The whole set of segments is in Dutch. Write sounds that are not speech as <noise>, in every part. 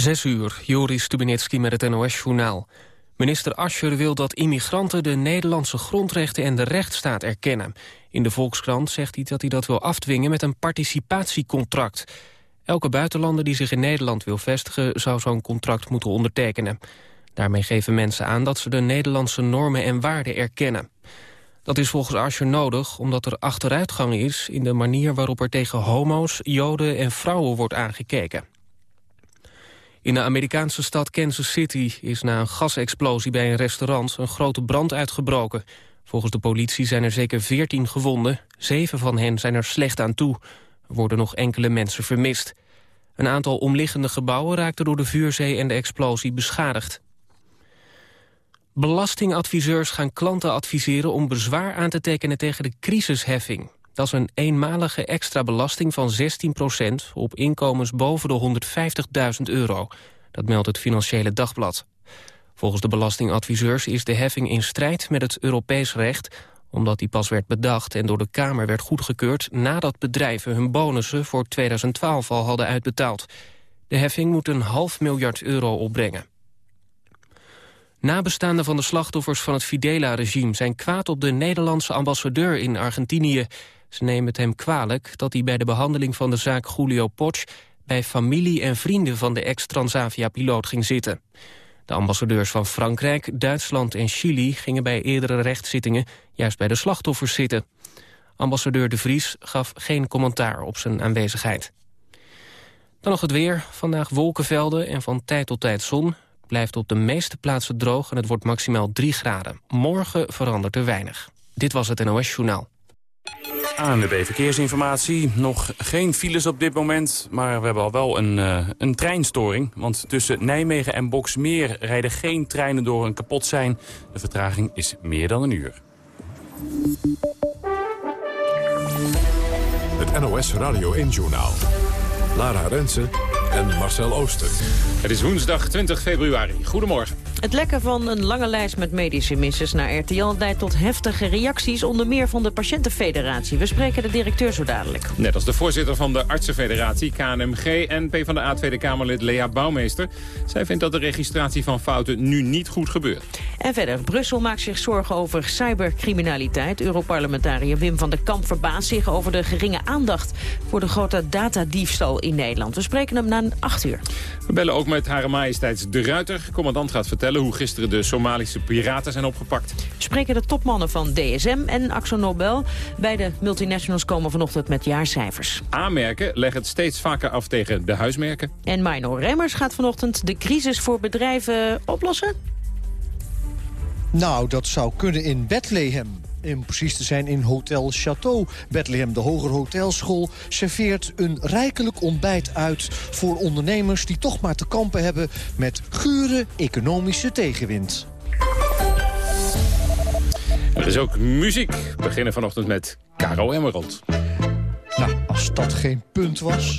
Zes uur, Joris Stubenitski met het NOS-journaal. Minister Ascher wil dat immigranten de Nederlandse grondrechten en de rechtsstaat erkennen. In de Volkskrant zegt hij dat hij dat wil afdwingen met een participatiecontract. Elke buitenlander die zich in Nederland wil vestigen zou zo'n contract moeten ondertekenen. Daarmee geven mensen aan dat ze de Nederlandse normen en waarden erkennen. Dat is volgens Ascher nodig omdat er achteruitgang is in de manier waarop er tegen homo's, joden en vrouwen wordt aangekeken. In de Amerikaanse stad Kansas City is na een gasexplosie bij een restaurant een grote brand uitgebroken. Volgens de politie zijn er zeker 14 gewonden. Zeven van hen zijn er slecht aan toe. Er worden nog enkele mensen vermist. Een aantal omliggende gebouwen raakten door de vuurzee en de explosie beschadigd. Belastingadviseurs gaan klanten adviseren om bezwaar aan te tekenen tegen de crisisheffing. Dat is een eenmalige extra belasting van 16% op inkomens boven de 150.000 euro. Dat meldt het Financiële Dagblad. Volgens de belastingadviseurs is de heffing in strijd met het Europees recht... omdat die pas werd bedacht en door de Kamer werd goedgekeurd... nadat bedrijven hun bonussen voor 2012 al hadden uitbetaald. De heffing moet een half miljard euro opbrengen. Nabestaanden van de slachtoffers van het Fidela-regime... zijn kwaad op de Nederlandse ambassadeur in Argentinië. Ze nemen het hem kwalijk dat hij bij de behandeling van de zaak Julio Potsch... bij familie en vrienden van de ex-Transavia-piloot ging zitten. De ambassadeurs van Frankrijk, Duitsland en Chili... gingen bij eerdere rechtszittingen juist bij de slachtoffers zitten. Ambassadeur De Vries gaf geen commentaar op zijn aanwezigheid. Dan nog het weer. Vandaag wolkenvelden en van tijd tot tijd zon blijft op de meeste plaatsen droog en het wordt maximaal 3 graden. Morgen verandert er weinig. Dit was het NOS Journaal. ANWB Verkeersinformatie. Nog geen files op dit moment, maar we hebben al wel een, uh, een treinstoring. Want tussen Nijmegen en Boksmeer rijden geen treinen door een kapot zijn. De vertraging is meer dan een uur. Het NOS Radio 1 Journaal. Lara Rensen en Marcel Ooster. Het is woensdag 20 februari. Goedemorgen. Het lekken van een lange lijst met medische missers naar RTL leidt tot heftige reacties, onder meer van de patiëntenfederatie. We spreken de directeur zo dadelijk. Net als de voorzitter van de artsenfederatie, KNMG en PvdA Tweede Kamerlid Lea Bouwmeester. Zij vindt dat de registratie van fouten nu niet goed gebeurt. En verder, Brussel maakt zich zorgen over cybercriminaliteit. Europarlementariër Wim van der Kamp verbaast zich over de geringe aandacht voor de grote datadiefstal in Nederland. We spreken hem na 8 uur. We bellen ook met Hare Majesteits de Ruiter. Commandant gaat vertellen hoe gisteren de Somalische piraten zijn opgepakt. Spreken de topmannen van DSM en Axo Nobel. Beide multinationals komen vanochtend met jaarcijfers. A-merken leggen het steeds vaker af tegen de huismerken. En Mino Remmers gaat vanochtend de crisis voor bedrijven oplossen? Nou, dat zou kunnen in Bethlehem. Om precies te zijn in Hotel Château. Bethlehem, de Hoger Hotelschool, serveert een rijkelijk ontbijt uit... voor ondernemers die toch maar te kampen hebben met gure economische tegenwind. Er is ook muziek. We beginnen vanochtend met Caro Emerald. Nou, als dat geen punt was...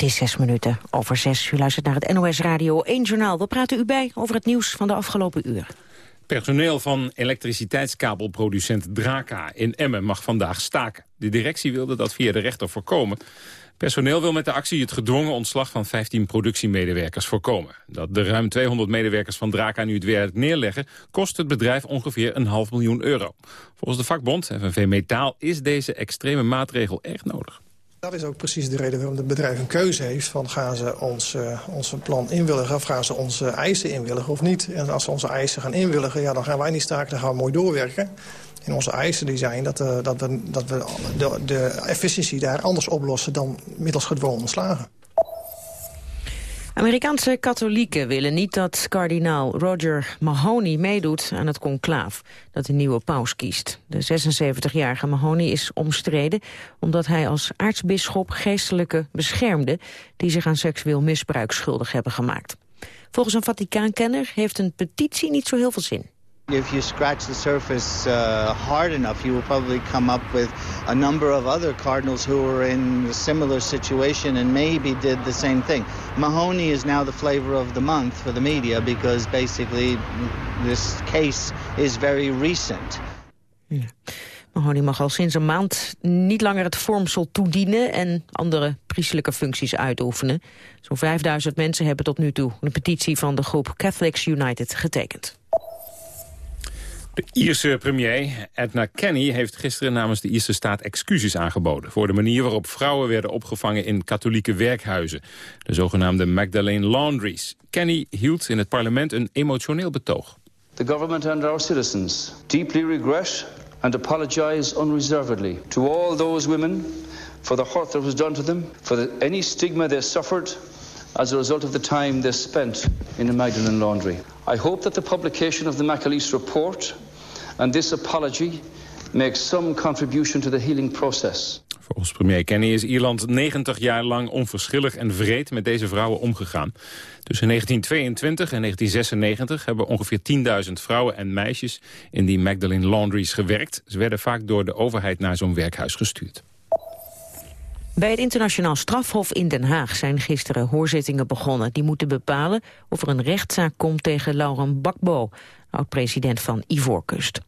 Het is zes minuten over zes. U luistert naar het NOS Radio 1 Journaal. We praten u bij over het nieuws van de afgelopen uren. Personeel van elektriciteitskabelproducent Draka in Emmen mag vandaag staken. De directie wilde dat via de rechter voorkomen. Personeel wil met de actie het gedwongen ontslag van 15 productiemedewerkers voorkomen. Dat de ruim 200 medewerkers van Draka nu het werk neerleggen... kost het bedrijf ongeveer een half miljoen euro. Volgens de vakbond FNV Metaal is deze extreme maatregel echt nodig. Dat is ook precies de reden waarom het bedrijf een keuze heeft... van gaan ze ons, uh, plan inwilligen of gaan ze onze eisen inwilligen of niet. En als ze onze eisen gaan inwilligen, ja, dan gaan wij niet staken, dan gaan we mooi doorwerken. En onze eisen die zijn dat, uh, dat we, dat we de, de efficiëntie daar anders oplossen... dan middels gedwongen ontslagen. Amerikaanse katholieken willen niet dat kardinaal Roger Mahoney meedoet aan het conclaaf dat de nieuwe paus kiest. De 76-jarige Mahoney is omstreden omdat hij als aartsbisschop geestelijke beschermde die zich aan seksueel misbruik schuldig hebben gemaakt. Volgens een Vaticaankenner heeft een petitie niet zo heel veel zin. If you scratch the surface uh, hard enough, you will probably come up with a number of other cardinals who were in a similar situation and maybe did the same thing. Mahoney is now the flavor of the month for the media because basically this case is very recent. Mahoney mag al sinds een maand niet langer het vormsel toedienen en andere priestelijke functies uitoefenen. Zo'n 5000 mensen hebben tot nu toe een petitie van de groep Catholics United getekend. De Ierse premier Edna Kenny heeft gisteren namens de Ierse staat excuses aangeboden... voor de manier waarop vrouwen werden opgevangen in katholieke werkhuizen. De zogenaamde Magdalene Laundries. Kenny hield in het parlement een emotioneel betoog. The government and our citizens deeply regret and apologize unreservedly to all those women for the hurt that was done to them, for the, any stigma they suffered as a result of the time they spent in the Magdalene laundry. I hope that the publication of the McAleese report and this apology makes some contribution to the healing process. Volgens premier Kenny is Ierland 90 jaar lang onverschillig en vreed met deze vrouwen omgegaan. Tussen 1922 en 1996 hebben ongeveer 10.000 vrouwen en meisjes in die Magdalene Laundries gewerkt. Ze werden vaak door de overheid naar zo'n werkhuis gestuurd. Bij het internationaal strafhof in Den Haag zijn gisteren hoorzittingen begonnen. Die moeten bepalen of er een rechtszaak komt tegen Laurent Gbagbo, oud-president van Ivoorkust.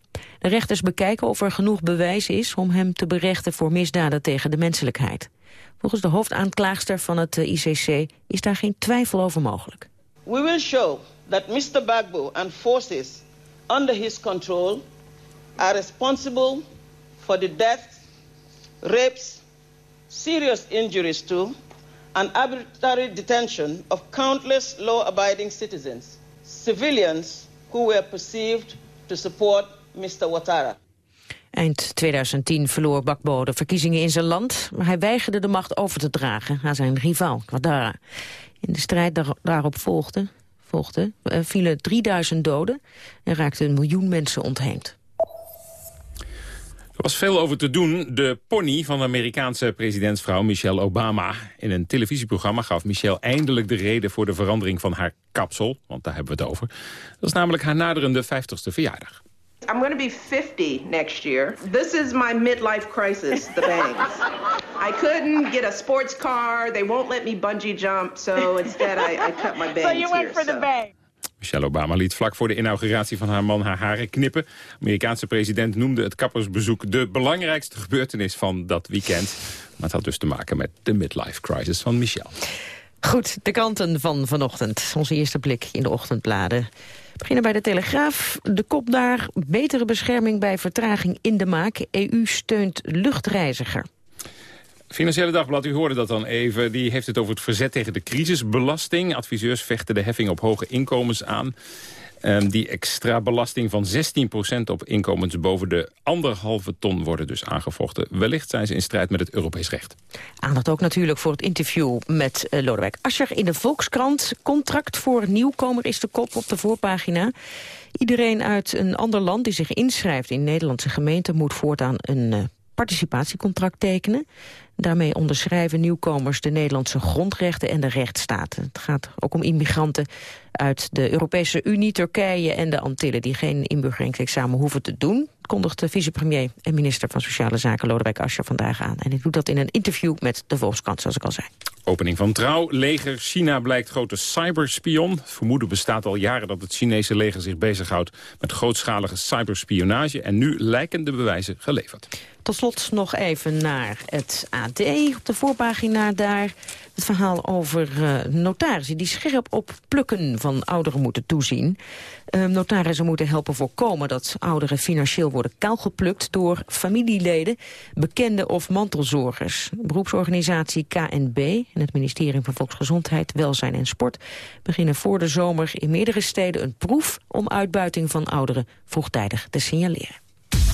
De rechters bekijken of er genoeg bewijs is om hem te berechten voor misdaden tegen de menselijkheid. Volgens de hoofdaanklaagster van het ICC is daar geen twijfel over mogelijk. We will show that Mr. Bagbo and forces under his control are responsible for the deaths, rapes, serious injuries to, and arbitrary detention of countless law-abiding citizens, civilians who were perceived to support Mr. Ouattara. Eind 2010 verloor Bakbo de verkiezingen in zijn land... maar hij weigerde de macht over te dragen aan zijn rivaal, Ouattara. In de strijd daar, daarop volgde, volgde uh, vielen 3000 doden... en raakten een miljoen mensen ontheemd. Er was veel over te doen. De pony van de Amerikaanse presidentsvrouw Michelle Obama. In een televisieprogramma gaf Michelle eindelijk de reden voor de verandering van haar kapsel. Want daar hebben we het over. Dat is namelijk haar naderende 50ste verjaardag. I'm going to be 50 next year. This is my midlife crisis, the bangs. I couldn't get a sports car. They won't let me bungee jump. So instead I, I cut my <laughs> bangs So you went here, for the bang. Michelle Obama liet vlak voor de inauguratie van haar man haar haren knippen. De Amerikaanse president noemde het kappersbezoek de belangrijkste gebeurtenis van dat weekend. Maar het had dus te maken met de midlife crisis van Michelle. Goed, de kanten van vanochtend. Onze eerste blik in de ochtendbladen. Beginnen bij de Telegraaf. De kop daar, betere bescherming bij vertraging in de maak. EU steunt luchtreiziger. Financiële Dagblad, u hoorde dat dan even. Die heeft het over het verzet tegen de crisisbelasting. Adviseurs vechten de heffing op hoge inkomens aan. Ehm, die extra belasting van 16% op inkomens boven de anderhalve ton worden dus aangevochten. Wellicht zijn ze in strijd met het Europees recht. Aandacht ook natuurlijk voor het interview met eh, Lodewijk Asscher in de Volkskrant. Contract voor nieuwkomer is de kop op de voorpagina. Iedereen uit een ander land die zich inschrijft in Nederlandse gemeenten... moet voortaan een eh, participatiecontract tekenen. Daarmee onderschrijven nieuwkomers de Nederlandse grondrechten en de rechtsstaat. Het gaat ook om immigranten uit de Europese Unie, Turkije en de Antillen... die geen inburgeringsexamen hoeven te doen, kondigde vicepremier en minister van Sociale Zaken Lodewijk Asscher vandaag aan. En hij doet dat in een interview met de Volkskrant, zoals ik al zei. Opening van Trouw. Leger China blijkt grote cyberspion. Het vermoeden bestaat al jaren dat het Chinese leger zich bezighoudt... met grootschalige cyberspionage. En nu lijken de bewijzen geleverd. Tot slot nog even naar het AD. Op de voorpagina daar het verhaal over uh, notarissen... die scherp op plukken van ouderen moeten toezien. Uh, notarissen moeten helpen voorkomen dat ouderen financieel worden kaalgeplukt... door familieleden, bekenden of mantelzorgers. Beroepsorganisatie KNB en het ministerie van Volksgezondheid, Welzijn en Sport... beginnen voor de zomer in meerdere steden een proef... om uitbuiting van ouderen vroegtijdig te signaleren.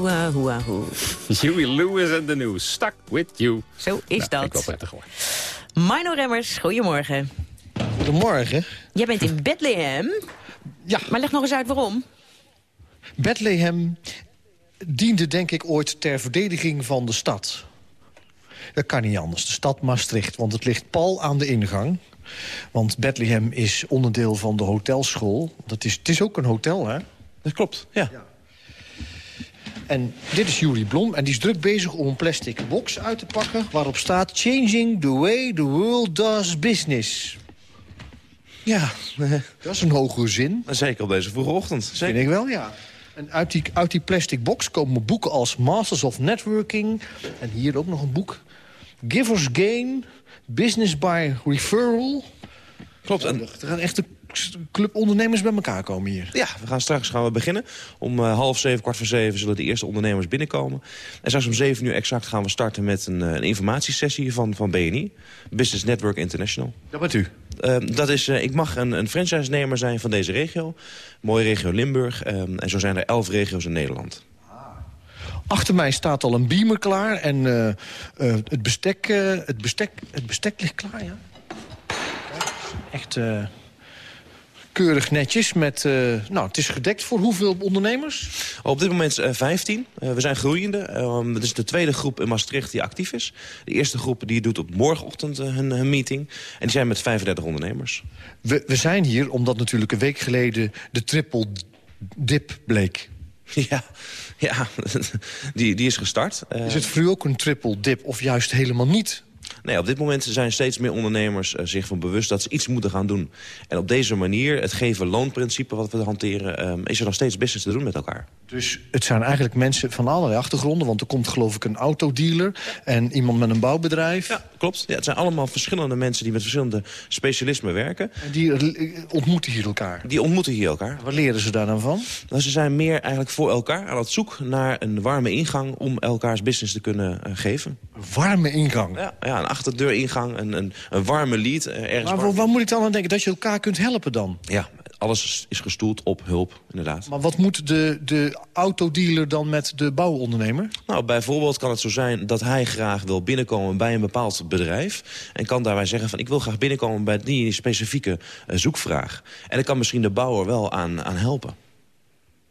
Hoea, hoea, hoe. Huey Lewis and the News. Stuck with you. Zo is Nou, dat. vind Ik wel prettig hoor. Mino Remmers, goedemorgen. Goedemorgen. Jij bent in Bethlehem. Ja. Maar leg nog eens uit waarom. Bethlehem diende denk ik ooit ter verdediging van de stad. Dat kan niet anders, de stad Maastricht, want het ligt pal aan de ingang. Want Bethlehem is onderdeel van de hotelschool. Dat is, het is ook een hotel, hè? Dat klopt, ja. En dit is Julie Blom en die is druk bezig om een plastic box uit te pakken... waarop staat Changing the way the world does business. Ja, Dat is een hoge zin. zeker op deze vroege ochtend. Zeker. Vind ik wel, ja. En uit die, uit die plastic box komen boeken als Masters of Networking... en hier ook nog een boek. Givers Gain, Business by Referral. Klopt. En, Er gaan echt een club ondernemers bij elkaar komen hier. ja, we gaan straks gaan we beginnen. Om eh, half zeven, kwart voor zeven zullen de eerste ondernemers binnenkomen. En straks om zeven uur exact gaan we starten met een, eh, een informatiesessie van, van BNI. Business Network International. Dat bent u. Ehm, dat is, eh, ik mag een, een franchise-nemer zijn van deze regio. Mooie regio Limburg. Ehm, en zo zijn er elf regio's in Nederland. Achter mij staat al een beamer klaar en eh, eh, het, bestek, eh, het, bestek, het bestek ligt klaar, ja. Echt eh, keurig netjes met... eh, nou, het is gedekt voor hoeveel ondernemers? Op dit moment uh, 15. Uh, we zijn groeiende. Um, het is de tweede groep in Maastricht die actief is. De eerste groep die doet op morgenochtend hun, hun, meeting. En die zijn met 35 ondernemers. We, we zijn hier omdat natuurlijk een week geleden de triple dip bleek. <laughs> Ja, ja <laughs> die, die is gestart. Is het voor u ook een triple dip of juist helemaal niet? Nee, op dit moment zijn steeds meer ondernemers uh, zich van bewust dat ze iets moeten gaan doen. En op deze manier, het geven loonprincipe wat we hanteren... Um, is er nog steeds business te doen met elkaar. Dus het zijn eigenlijk mensen van allerlei achtergronden... want er komt geloof ik een autodealer en iemand met een bouwbedrijf. Ja, klopt. Ja, het zijn allemaal verschillende mensen die met verschillende specialismen werken. En die ontmoeten hier elkaar? Die ontmoeten hier elkaar. Wat leren ze daar dan van? Nou, ze zijn meer eigenlijk voor elkaar aan het zoek naar een warme ingang... om elkaars business te kunnen uh, geven. Warme ingang? Ja, ja een achterdeuringang, een, een, een warme lied. Ergens maar waar moet ik dan aan denken? Dat je elkaar kunt helpen dan? Ja, alles is gestoeld op hulp, inderdaad. Maar wat moet de, de autodealer dan met de bouwondernemer? Nou, bijvoorbeeld kan het zo zijn dat hij graag wil binnenkomen bij een bepaald bedrijf... en kan daarbij zeggen van ik wil graag binnenkomen bij die specifieke uh, zoekvraag. En dan kan misschien de bouwer wel aan, aan helpen.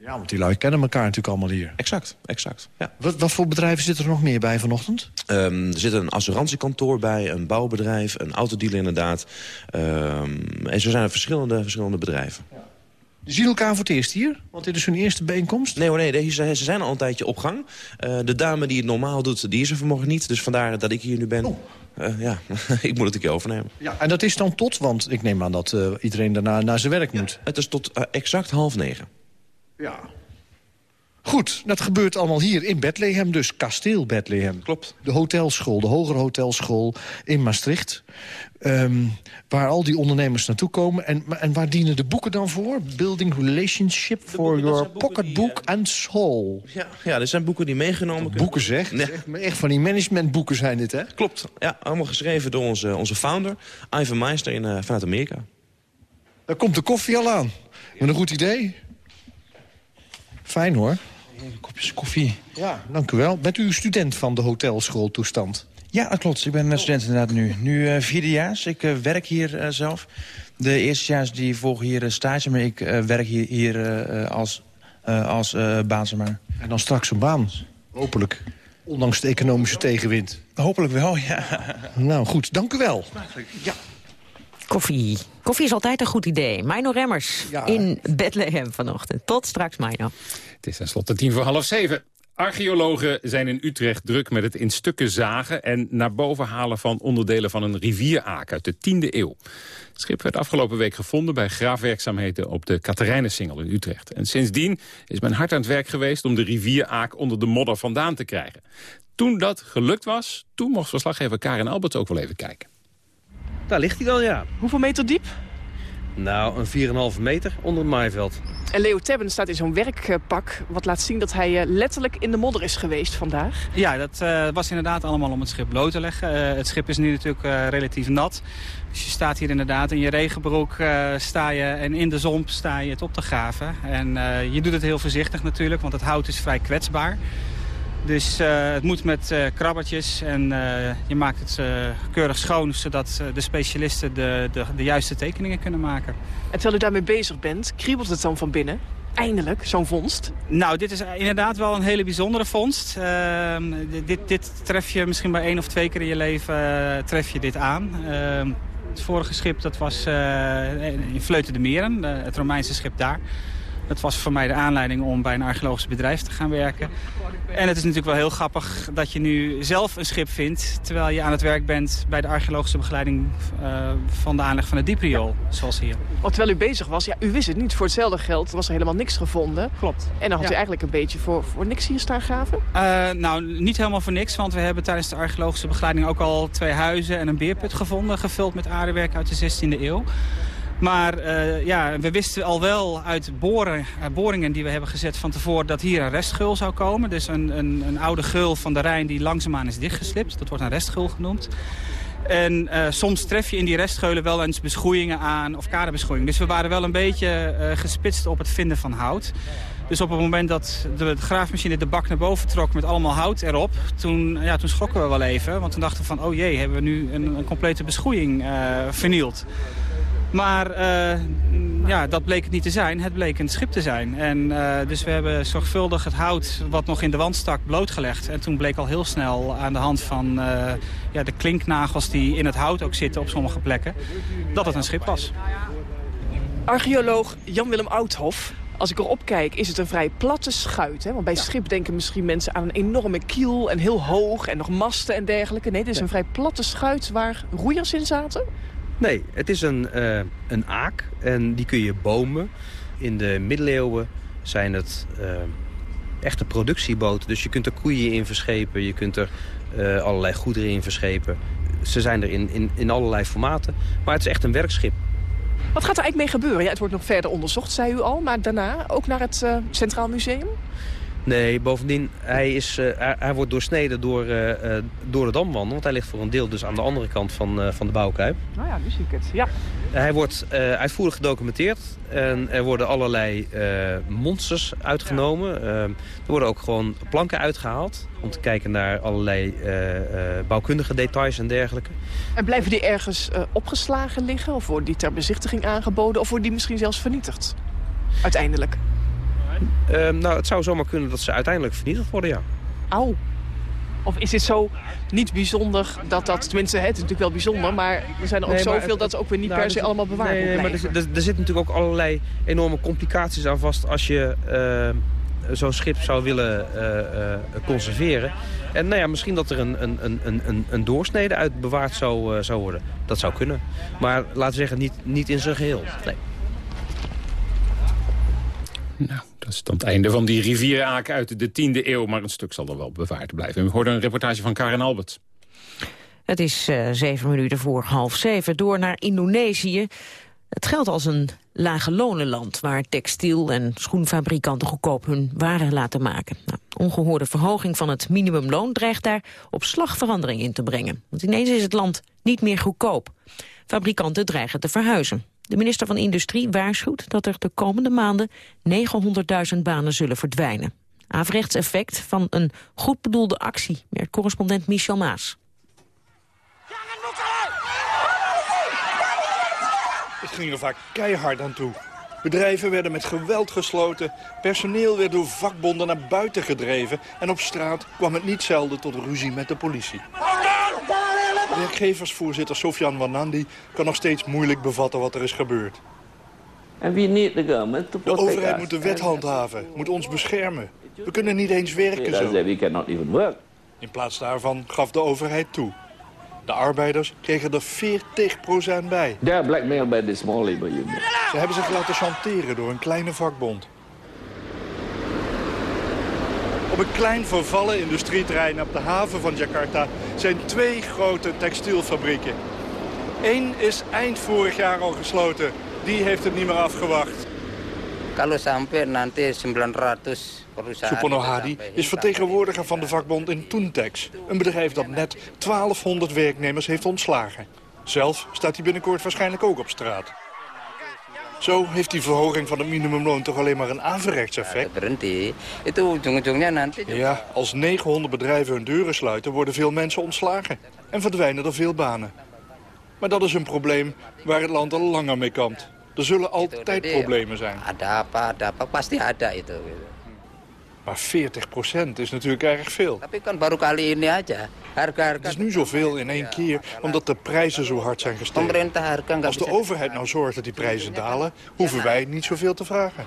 Ja, want die lui kennen elkaar natuurlijk allemaal hier. Exact, exact. Ja. Wat, wat voor bedrijven zitten er nog meer bij vanochtend? Um, er zit een assurantiekantoor bij, een bouwbedrijf, een autodealer inderdaad. Um, en zo zijn er verschillende, verschillende bedrijven. Ja. Die zien elkaar voor het eerst hier? Want dit is hun eerste bijeenkomst? Nee, hoor, nee ze, ze zijn al een tijdje op gang. Uh, de dame die het normaal doet, die is er vanmorgen niet. Dus vandaar dat ik hier nu ben. Oh. Uh, ja, <laughs> ik moet het een keer overnemen. Ja, en dat is dan tot, want ik neem aan dat uh, iedereen daarna naar zijn werk moet. Ja, het is tot exact half negen. Ja. Goed, dat gebeurt allemaal hier in Bethlehem, dus kasteel Bethlehem. Klopt. De hotelschool, de hogere hotelschool in Maastricht. Um, waar al die ondernemers naartoe komen. En, en waar dienen de boeken dan voor? Building Relationship for Your Pocketbook die, uh, and Soul. Ja, ja, dit zijn boeken die meegenomen kunnen Boeken zeg? Ja. Echt, echt van die managementboeken zijn dit, hè? Klopt. Ja, allemaal geschreven door onze, onze founder, Ivan Meister in, uh, vanuit Amerika. Daar komt de koffie al aan. Met een goed idee. Fijn hoor. Een kopje koffie. Ja, dank u wel. Bent u student van de hotelschooltoestand? Ja, dat klopt. Ik ben een student inderdaad nu. Nu uh, vierdejaars. Ik uh, werk hier uh, zelf. De eerstejaars die volgen hier stage, maar ik werk hier, hier als, als baanzemaar. En dan straks een baan, hopelijk. Ondanks de economische tegenwind. Hopelijk wel, ja. Nou goed, dank u wel. Ja. Koffie. Koffie is altijd een goed idee. Mino Remmers ja. in Bethlehem vanochtend. Tot straks, Mino. Het is tenslotte tien voor half zeven. Archeologen zijn in Utrecht druk met het in stukken zagen... en naar boven halen van onderdelen van een rivieraak uit de 10e eeuw. Het schip werd afgelopen week gevonden bij graafwerkzaamheden... op de Katerijnensingel in Utrecht. En sindsdien is men hard aan het werk geweest... om de rivieraak onder de modder vandaan te krijgen. Toen dat gelukt was, toen mocht verslaggever Karin Alberts ook wel even kijken. Daar ligt hij dan, ja. Hoeveel meter diep? Nou, een 4,5 meter onder het maaiveld. En Leo Tebben staat in zo'n werkpak... wat laat zien dat hij eh, letterlijk in de modder is geweest vandaag. Ja, dat uh, was inderdaad allemaal om het schip bloot te leggen. Uh, het schip is nu natuurlijk uh, relatief nat. Dus je staat hier inderdaad in je regenbroek sta je, en in de zon sta je het op te graven. En je doet het heel voorzichtig natuurlijk, want het hout is vrij kwetsbaar. Dus uh, het moet met uh, krabbertjes en uh, je maakt het keurig schoon... zodat de specialisten de, de, de, juiste tekeningen kunnen maken. En terwijl u daarmee bezig bent, kriebelt het dan van binnen? Eindelijk, zo'n vondst? Nou, dit is inderdaad wel een hele bijzondere vondst. Ehm, dit, dit tref je misschien bij één of twee keer in je leven tref je dit aan. Ehm, het vorige schip dat was in Vleuten de Meren, het Romeinse schip daar... Dat was voor mij de aanleiding om bij een archeologisch bedrijf te gaan werken. En het is natuurlijk wel heel grappig dat je nu zelf een schip vindt... terwijl je aan het werk bent bij de archeologische begeleiding uh, van de aanleg van het diepriool, zoals hier. Want terwijl u bezig was, ja, u wist het niet. Voor hetzelfde geld was er helemaal niks gevonden. Klopt. En dan had ja. u eigenlijk een beetje voor, voor niks hier staan graven? Uh, nou, niet helemaal voor niks, want we hebben tijdens de archeologische begeleiding... ook al twee huizen en een beerput gevonden, gevuld met aardewerk uit de 16e eeuw. Maar uh, ja, we wisten al wel uit boren, uh, boringen die we hebben gezet van tevoren... dat hier een restgeul zou komen. Dus een, een, een oude geul van de Rijn die langzaamaan is dichtgeslipt. Dat wordt een restgeul genoemd. En uh, soms tref je in die restgeulen wel eens beschoeiingen aan of kaderbeschoeiing. Dus we waren wel een beetje gespitst op het vinden van hout. Dus op het moment dat de graafmachine de bak naar boven trok met allemaal hout erop... toen, ja, toen schrokken we wel even. Want toen dachten we van, oh jee, hebben we nu een, een complete beschoeiing vernield. Maar uh, ja, dat bleek het niet te zijn. Het bleek een schip te zijn. En uh, dus we hebben zorgvuldig het hout wat nog in de wand stak blootgelegd. En toen bleek al heel snel aan de hand van uh, ja, de klinknagels die in het hout ook zitten op sommige plekken... dat het een schip was. Archeoloog Jan-Willem Oudhof. Als ik erop kijk is het een vrij platte schuit. Hè? Want bij schip denken misschien mensen aan een enorme kiel en heel hoog... en nog masten en dergelijke. Nee, dit is een vrij platte schuit waar roeiers in zaten. Nee, het is een, uh, een aak en die kun je bomen. In de middeleeuwen zijn het uh, echte productieboten. Dus je kunt er koeien in verschepen, je kunt er uh, allerlei goederen in verschepen. Ze zijn er in, in, in allerlei formaten, maar het is echt een werkschip. Wat gaat er eigenlijk mee gebeuren? Ja, het wordt nog verder onderzocht, zei u al. Maar daarna ook naar het Centraal Museum? Nee, bovendien, hij, is, uh, hij, wordt doorsneden door, uh, uh, door de damwanden. Want hij ligt voor een deel dus aan de andere kant van, van de bouwkuip. Nou ja, nu zie ik het. Ja. Hij wordt uitvoerig gedocumenteerd. En er worden allerlei monsters uitgenomen. Ja. er worden ook gewoon planken uitgehaald. Om te kijken naar allerlei bouwkundige details en dergelijke. En blijven die ergens opgeslagen liggen? Of worden die ter bezichtiging aangeboden? Of worden die misschien zelfs vernietigd? Uiteindelijk. Uh, nou, het zou zomaar kunnen dat ze uiteindelijk vernietigd worden, ja. Au. Of is het zo niet bijzonder dat dat... Tenminste, het is natuurlijk wel bijzonder, maar er zijn er ook nee, zoveel het, dat ze ook weer niet nou, per se allemaal bewaard nee, nee, maar er, er, er zitten natuurlijk ook allerlei enorme complicaties aan vast... als je uh, zo'n schip zou willen uh, conserveren. En nou ja, misschien dat er een, een, een, een, een doorsnede uit bewaard zou, zou worden. Dat zou kunnen. Maar laten we zeggen, niet, niet in zijn geheel. Nee. Nou, dat is het einde van die rivieraak uit de 10e eeuw. Maar een stuk zal er wel bewaard blijven. We hoorden een reportage van Karen Albert. Het is uh, zeven minuten voor half zeven. Door naar Indonesië. Het geldt als een lage lonenland... waar textiel- en schoenfabrikanten goedkoop hun waren laten maken. Nou, ongehoorde verhoging van het minimumloon dreigt daar op slag verandering in te brengen. Want ineens is het land niet meer goedkoop. Fabrikanten dreigen te verhuizen. De minister van Industrie waarschuwt dat er de komende maanden 900.000 banen zullen verdwijnen. Averechts effect van een goed bedoelde actie, merkt correspondent Michel Maas. Het ging er vaak keihard aan toe. Bedrijven werden met geweld gesloten, personeel werd door vakbonden naar buiten gedreven... en op straat kwam het niet zelden tot ruzie met de politie. Werkgeversvoorzitter Sofian Wanandi kan nog steeds moeilijk bevatten wat er is gebeurd. De overheid moet de wet handhaven, moet ons beschermen. We kunnen niet eens werken zo. In plaats daarvan gaf de overheid toe. De arbeiders kregen er 40% bij. Ze hebben zich laten chanteren door een kleine vakbond. Op een klein vervallen industrieterrein op de haven van Jakarta zijn twee grote textielfabrieken. Eén is eind vorig jaar al gesloten. die heeft het niet meer afgewacht. Kalau sampai nanti 900 perusahaan... Supono Hadi is vertegenwoordiger van de vakbond in Toentex. Een bedrijf dat net 1200 werknemers heeft ontslagen. Zelf staat hij binnenkort waarschijnlijk ook op straat. Zo heeft die verhoging van het minimumloon toch alleen maar een ujung-ujungnya nanti... Ja, als 900 bedrijven hun deuren sluiten, worden veel mensen ontslagen. En verdwijnen er veel banen. Maar dat is een probleem waar het land al langer mee kampt. Er zullen altijd problemen zijn. Ada ada pasti ada itu. Maar 40% is natuurlijk erg veel. Het is nu zoveel in één keer, omdat de prijzen zo hard zijn gestegen. Als de overheid nou zorgt dat die prijzen dalen, hoeven wij niet zoveel te vragen.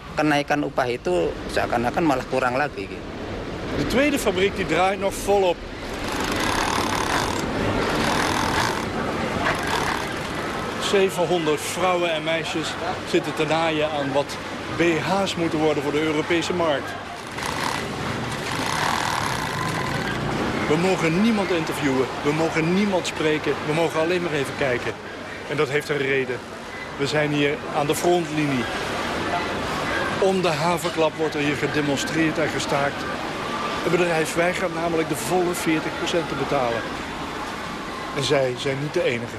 De tweede fabriek die draait nog volop. ...700 vrouwen en meisjes zitten te naaien aan wat BH's moeten worden voor de Europese markt. We mogen niemand interviewen, we mogen niemand spreken, we mogen alleen maar even kijken. En dat heeft een reden. We zijn hier aan de frontlinie. Om de havenklap wordt er hier gedemonstreerd en gestaakt. Het bedrijf weigert namelijk de volle 40% te betalen. En zij zijn niet de enige.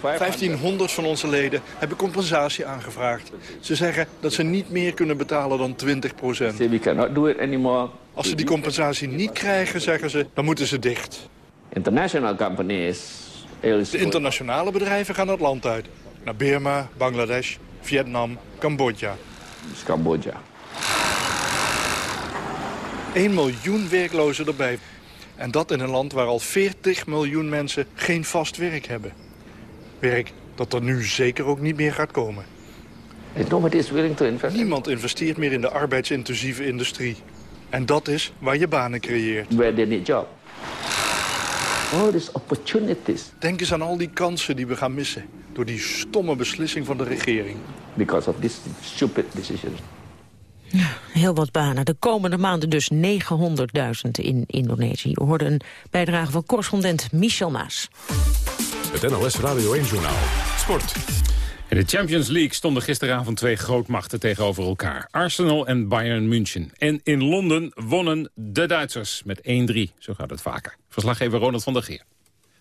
1500 van onze leden hebben compensatie aangevraagd. Ze zeggen dat ze niet meer kunnen betalen dan 20 We cannot do it anymore. Als ze die compensatie niet krijgen, zeggen ze, dan moeten ze dicht. International companies. De internationale bedrijven gaan het land uit. Naar Burma, Bangladesh, Vietnam, Cambodja. Cambodja. 1 miljoen werklozen erbij. En dat in een land waar al 40 miljoen mensen geen vast werk hebben. Werk dat er nu zeker ook niet meer gaat komen. Is willing to invest. Niemand investeert meer in de arbeidsintensieve industrie. En dat is waar je banen creëert. Where they need job. All these opportunities. Denk eens aan al die kansen die we gaan missen... door die stomme beslissing van de regering. Because of these stupid Heel wat banen. De komende maanden dus 900.000 in Indonesië. We hoorden een bijdrage van correspondent Michel Maas. Het NLS Radio 1 Journaal. Sport. In de Champions League stonden gisteravond twee grootmachten tegenover elkaar. Arsenal en Bayern München. En in Londen wonnen de Duitsers met 1-3. Zo gaat het vaker. Verslaggever Ronald van der Geer.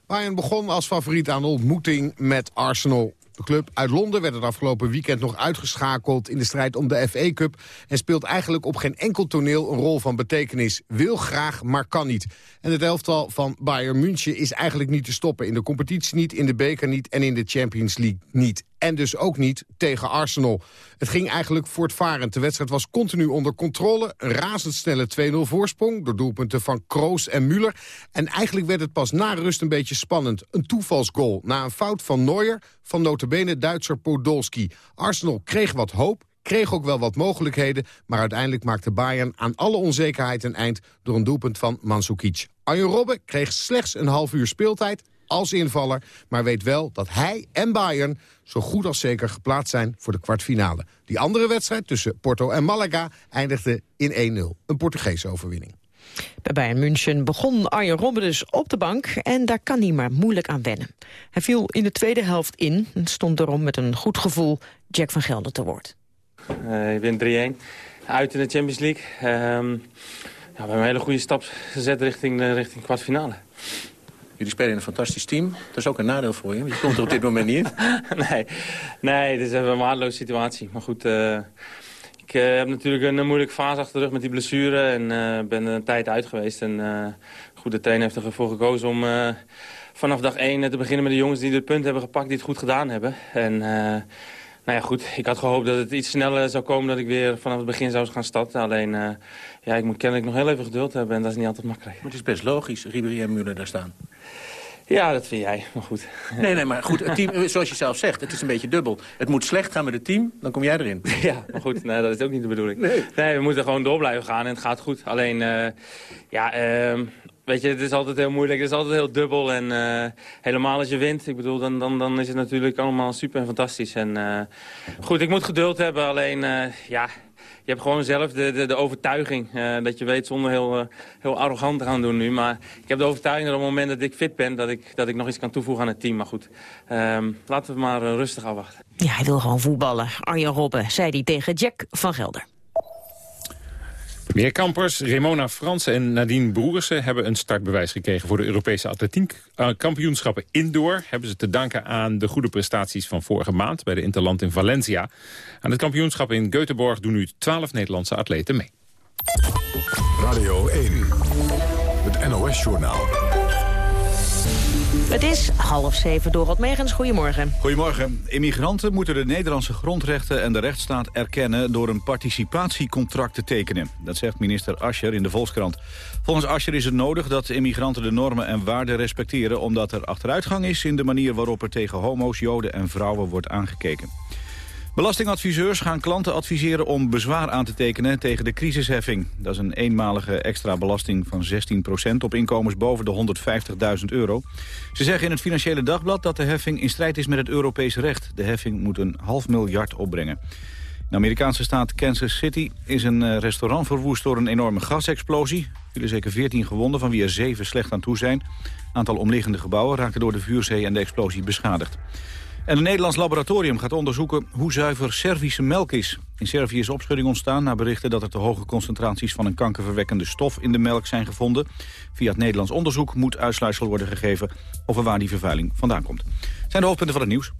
Bayern begon als favoriet aan de ontmoeting met Arsenal. De club uit Londen werd het afgelopen weekend nog uitgeschakeld in de strijd om de FA Cup... en speelt eigenlijk op geen enkel toneel een rol van betekenis. Wil graag, maar kan niet. En het elftal van Bayern München is eigenlijk niet te stoppen. In de competitie niet, in de beker niet en in de Champions League niet. En dus ook niet tegen Arsenal. Het ging eigenlijk voortvarend. De wedstrijd was continu onder controle. Een razendsnelle 2-0 voorsprong door doelpunten van Kroos en Müller. En eigenlijk werd het pas na rust een beetje spannend. Een toevalsgoal na een fout van Neuer van notabene Duitser Podolski. Arsenal kreeg wat hoop, kreeg ook wel wat mogelijkheden... maar uiteindelijk maakte Bayern aan alle onzekerheid een eind... door een doelpunt van Mandzukic. Arjen Robben kreeg slechts een half uur speeltijd als invaller... maar weet wel dat hij en Bayern zo goed als zeker geplaatst zijn voor de kwartfinale. Die andere wedstrijd tussen Porto en Malaga eindigde in 1-0. Een Portugese overwinning. Bij Bayern München begon Arjen Robben dus op de bank en daar kan hij maar moeilijk aan wennen. Hij viel in de tweede helft in en stond daarom met een goed gevoel Jack van Gelder te woord. Uh, ik ben 3-1 uit in de Champions League. Um, ja, we hebben een hele goede stap gezet richting, uh, richting kwartfinale. Jullie spelen in een fantastisch team. Dat is ook een nadeel voor je, je komt er op dit moment niet in. <laughs> nee, nee, het is een waardeloze situatie. Maar goed, uh, ik uh, heb natuurlijk een, moeilijke fase achter de rug met die blessure. En uh, ben een tijd uit geweest. En goed, de trainer heeft ervoor gekozen om vanaf dag 1 te beginnen met de jongens die het punt hebben gepakt. Die het goed gedaan hebben. En nou ja, goed, ik had gehoopt dat het iets sneller zou komen... dat ik weer vanaf het begin zou gaan starten. Alleen, uh, ja, ik moet kennelijk nog heel even geduld hebben... en dat is niet altijd makkelijk. Maar het is best logisch, Ribéry en Müller daar staan. Ja, dat vind jij, maar goed. Nee, nee, maar goed, het team, <laughs> zoals je zelf zegt, het is een beetje dubbel. Het moet slecht gaan met het team, dan kom jij erin. <laughs> Ja, maar goed, nee, dat is ook niet de bedoeling. Nee, nee we moeten gewoon door blijven gaan en het gaat goed. Alleen, uh, ja... Uh, weet je, het is altijd heel moeilijk. Het is altijd heel dubbel. En eh, helemaal als je wint, ik bedoel, dan, dan, dan is het natuurlijk allemaal super en fantastisch. En uh, goed, ik moet geduld hebben. Alleen, uh, ja, je hebt gewoon zelf de, de, de overtuiging. dat je weet zonder heel, heel arrogant te gaan doen nu. Maar ik heb de overtuiging dat op het moment dat ik fit ben, dat ik, dat ik nog iets kan toevoegen aan het team. Maar goed, ehm, laten we maar rustig afwachten. Ja, hij wil gewoon voetballen. Arjen Robben, zei hij tegen Jack van Gelder. Meerkampers Ramona Fransen en Nadine Broersen hebben een startbewijs gekregen voor de Europese atletiekkampioenschappen indoor. Hebben ze te danken aan de goede prestaties van vorige maand bij de Interland in Valencia. Aan het kampioenschap in Göteborg doen nu twaalf Nederlandse atleten mee. Radio 1, het NOS-journaal. Het is half zeven, Dorot Megens. Goedemorgen. Goedemorgen. Immigranten moeten de Nederlandse grondrechten en de rechtsstaat erkennen... door een participatiecontract te tekenen. Dat zegt minister Ascher in de Volkskrant. Volgens Ascher is het nodig dat immigranten de normen en waarden respecteren... omdat er achteruitgang is in de manier waarop er tegen homo's, joden en vrouwen wordt aangekeken. Belastingadviseurs gaan klanten adviseren om bezwaar aan te tekenen tegen de crisisheffing. Dat is een eenmalige extra belasting van 16% op inkomens boven de 150.000 euro. Ze zeggen in het Financiële Dagblad dat de heffing in strijd is met het Europees recht. De heffing moet een half miljard opbrengen. In de Amerikaanse staat Kansas City is een eh, restaurant verwoest door een enorme gasexplosie. Er vielen zeker 14 gewonden, van wie er 7 slecht aan toe zijn. Een aantal omliggende gebouwen raakten door de vuurzee en de explosie beschadigd. En een Nederlands laboratorium gaat onderzoeken hoe zuiver Servische melk is. In Servië is opschudding ontstaan na berichten dat er te hoge concentraties van een kankerverwekkende stof in de melk zijn gevonden. Via het Nederlands onderzoek moet uitsluitsel worden gegeven over waar die vervuiling vandaan komt. Zijn de hoofdpunten van het nieuws.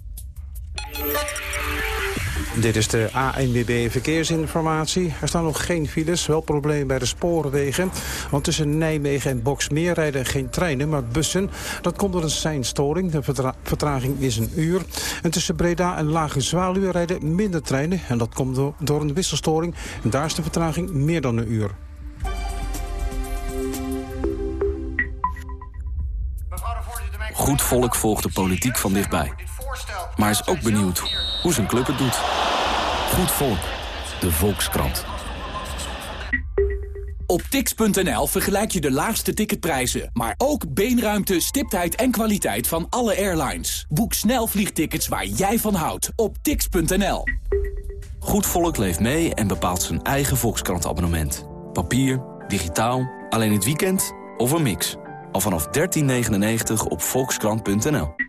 Dit is de ANWB Verkeersinformatie. Er staan nog geen files, wel problemen bij de spoorwegen. Want tussen Nijmegen en Boksmeer rijden geen treinen, maar bussen. Dat komt door een seinstoring. De vertraging is een uur. En tussen Breda en Lage Zwaluwe rijden minder treinen. En dat komt door een wisselstoring. En daar is de vertraging meer dan een uur. Goed volk volgt de politiek van dichtbij. Maar is ook benieuwd hoe zijn club het doet. Goed volk, de Volkskrant. Op tix.nl vergelijk je de laagste ticketprijzen, maar ook beenruimte, stiptheid en kwaliteit van alle airlines. Boek snel vliegtickets waar jij van houdt op tix.nl. Goed volk leeft mee en bepaalt zijn eigen Volkskrant-abonnement. Papier, digitaal, alleen het weekend of een mix. Al vanaf 13,99 op volkskrant.nl.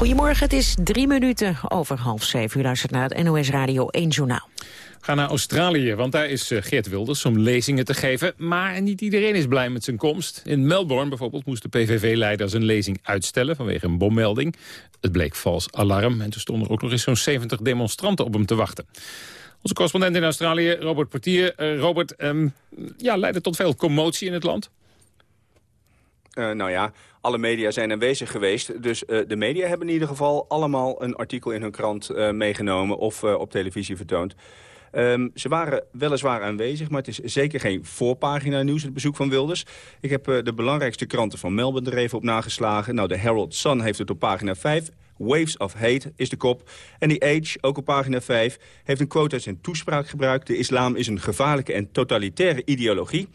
Goedemorgen, het is drie minuten over half zeven. U luistert naar het NOS Radio 1 Journaal. Ga naar Australië, want daar is eh, Geert Wilders om lezingen te geven. Maar niet iedereen is blij met zijn komst. In Melbourne bijvoorbeeld moest de PVV-leider zijn lezing uitstellen vanwege een bommelding. Het bleek vals alarm en toen stonden er ook nog eens zo'n 70 demonstranten op hem te wachten. Onze correspondent in Australië, Robert Portier. Uh, Robert, um, ja, leidde tot veel commotie in het land? Uh, nou ja, alle media zijn aanwezig geweest. Dus uh, de media hebben in ieder geval allemaal een artikel in hun krant uh, meegenomen of op televisie vertoond. Um, ze waren weliswaar aanwezig, maar het is zeker geen voorpagina nieuws, het bezoek van Wilders. Ik heb de belangrijkste kranten van Melbourne er even op nageslagen. Nou, de Herald Sun heeft het op pagina 5. Waves of Hate is de kop. En die Age, ook op pagina 5, heeft een quote uit zijn toespraak gebruikt. De islam is een gevaarlijke en totalitaire ideologie.